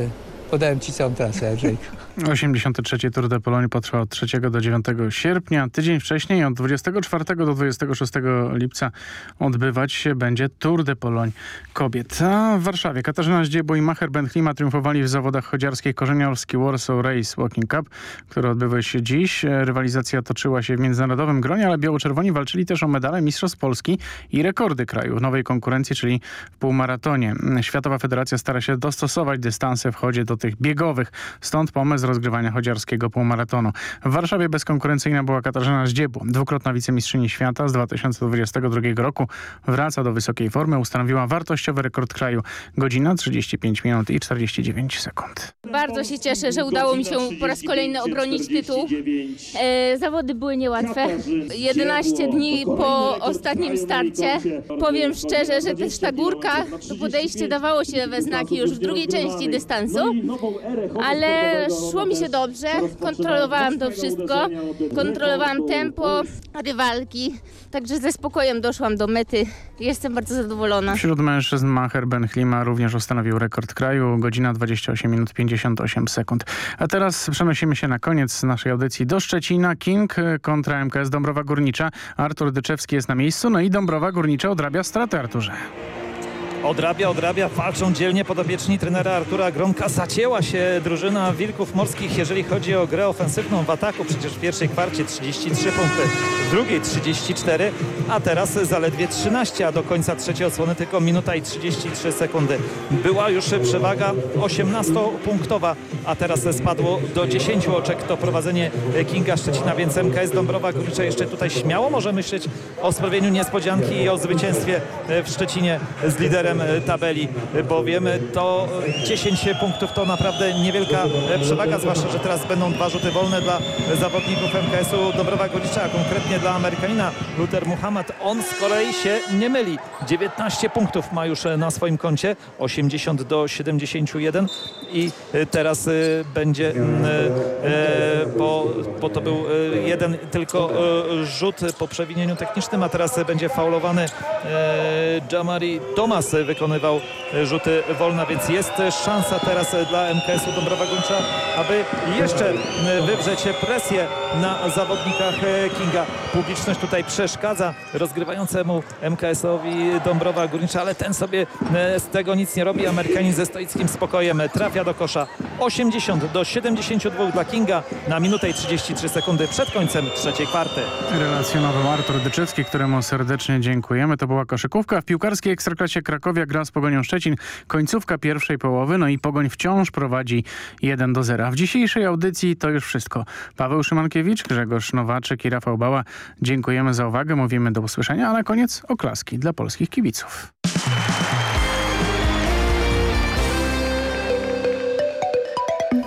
podałem Ci całą trasę, Andrzej. 83. Tour de Pologne potrwa od 3 do 9 sierpnia. Tydzień wcześniej, od 24 do 26 lipca odbywać się będzie Tour de Pologne kobiet. A w Warszawie Katarzyna Zdziebo i Macher Bentlima triumfowali w zawodach chodziarskich Korzeniowski Warsaw Race Walking Cup, które odbyły się dziś. Rywalizacja toczyła się w międzynarodowym gronie, ale biało-czerwoni walczyli też o medale Mistrzostw Polski i rekordy kraju w nowej konkurencji, czyli w półmaratonie. Światowa Federacja stara się dostosować dystanse w chodzie do tych biegowych. Stąd pomysł rozgrywania chodziarskiego półmaratonu. W Warszawie bezkonkurencyjna była Katarzyna Zdziebu, dwukrotna wicemistrzyni świata z 2022 roku. Wraca do wysokiej formy, ustanowiła wartościowy rekord kraju. Godzina 35 minut i 49 sekund. Bardzo się cieszę, że udało mi się po raz kolejny obronić tytuł. E, zawody były niełatwe. 11 dni po ostatnim starcie. Powiem szczerze, że też ta górka, to podejście dawało się we znaki już w drugiej części dystansu, ale szło mi się dobrze. Kontrolowałam to wszystko. Kontrolowałam tempo, rywalki, także ze spokojem doszłam do mety. Jestem bardzo zadowolona. Wśród mężczyzn Macher Bentlima również ustanowił rekord kraju. Godzina 28 minut 58 sekund. A teraz przenosimy się na koniec naszej audycji do Szczecina. King kontra MKS Dąbrowa Górnicza. Artur Dyczewski jest na miejscu. No i Dąbrowa Górnicza odrabia straty, Arturze. Odrabia, odrabia, walczą dzielnie podopieczni trenera Artura Gronka. Zacięła się drużyna Wilków Morskich, jeżeli chodzi o grę ofensywną w ataku. Przecież w pierwszej kwarcie 33 punkty, w drugiej 34, a teraz zaledwie 13, a do końca trzeciej odsłony tylko minuta i 33 sekundy. Była już przewaga 18-punktowa, a teraz spadło do 10 oczek to prowadzenie Kinga Szczecina, więc MKS Dąbrowa Górnicza jeszcze tutaj śmiało może myśleć o sprawieniu niespodzianki i o zwycięstwie w Szczecinie z liderem tabeli, bowiem to 10 punktów to naprawdę niewielka przewaga, zwłaszcza, że teraz będą dwa rzuty wolne dla zawodników MKS-u Dąbrowa Górnicza, a konkretnie dla Amerykanina Luther Muhammad. On z kolei się nie myli. 19 punktów ma już na swoim koncie, 80 do 71 i teraz będzie, bo, bo to był jeden tylko rzut po przewinieniu technicznym, a teraz będzie faulowany Jamari Thomas wykonywał rzuty wolne, więc jest szansa teraz dla MKS-u Dąbrowa Górnicza, aby jeszcze wywrzeć presję na zawodnikach Kinga. Publiczność tutaj przeszkadza rozgrywającemu MKS-owi Dąbrowa Górnicza, ale ten sobie z tego nic nie robi. Amerykanin ze stoickim spokojem trafia do kosza 80 do 72 dla Kinga na minutę i 33 sekundy przed końcem trzeciej kwarty. Relacjonował Artur Dyczewski, któremu serdecznie dziękujemy. To była koszykówka. W piłkarskiej Ekstraklasie Krakowia gra z Pogonią Szczecin. Końcówka pierwszej połowy, no i Pogoń wciąż prowadzi 1 do 0. W dzisiejszej audycji to już wszystko. Paweł Szymankiewicz, Grzegorz Nowaczyk i Rafał Bała. Dziękujemy za uwagę, mówimy do usłyszenia, a na koniec oklaski dla polskich kibiców.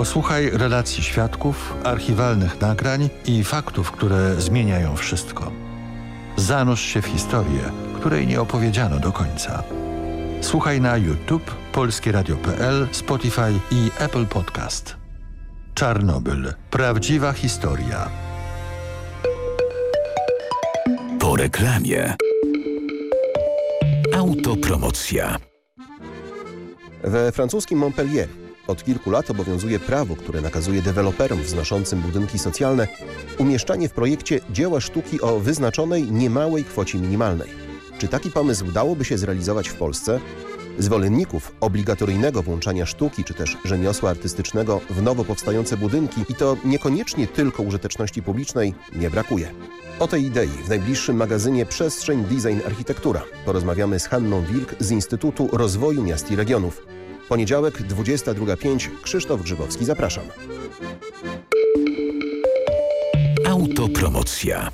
Posłuchaj relacji świadków, archiwalnych nagrań i faktów, które zmieniają wszystko. Zanurz się w historię, której nie opowiedziano do końca. Słuchaj na YouTube, polskieradio.pl, Spotify i Apple Podcast. Czarnobyl. Prawdziwa historia. Po reklamie. Autopromocja. We francuskim Montpellier od kilku lat obowiązuje prawo, które nakazuje deweloperom wznoszącym budynki socjalne umieszczanie w projekcie dzieła sztuki o wyznaczonej, niemałej kwocie minimalnej. Czy taki pomysł dałoby się zrealizować w Polsce? Zwolenników obligatoryjnego włączania sztuki czy też rzemiosła artystycznego w nowo powstające budynki i to niekoniecznie tylko użyteczności publicznej nie brakuje. O tej idei w najbliższym magazynie Przestrzeń Design Architektura porozmawiamy z Hanną Wilk z Instytutu Rozwoju Miast i Regionów. Poniedziałek 22.05 Krzysztof Grzybowski zapraszam. Autopromocja.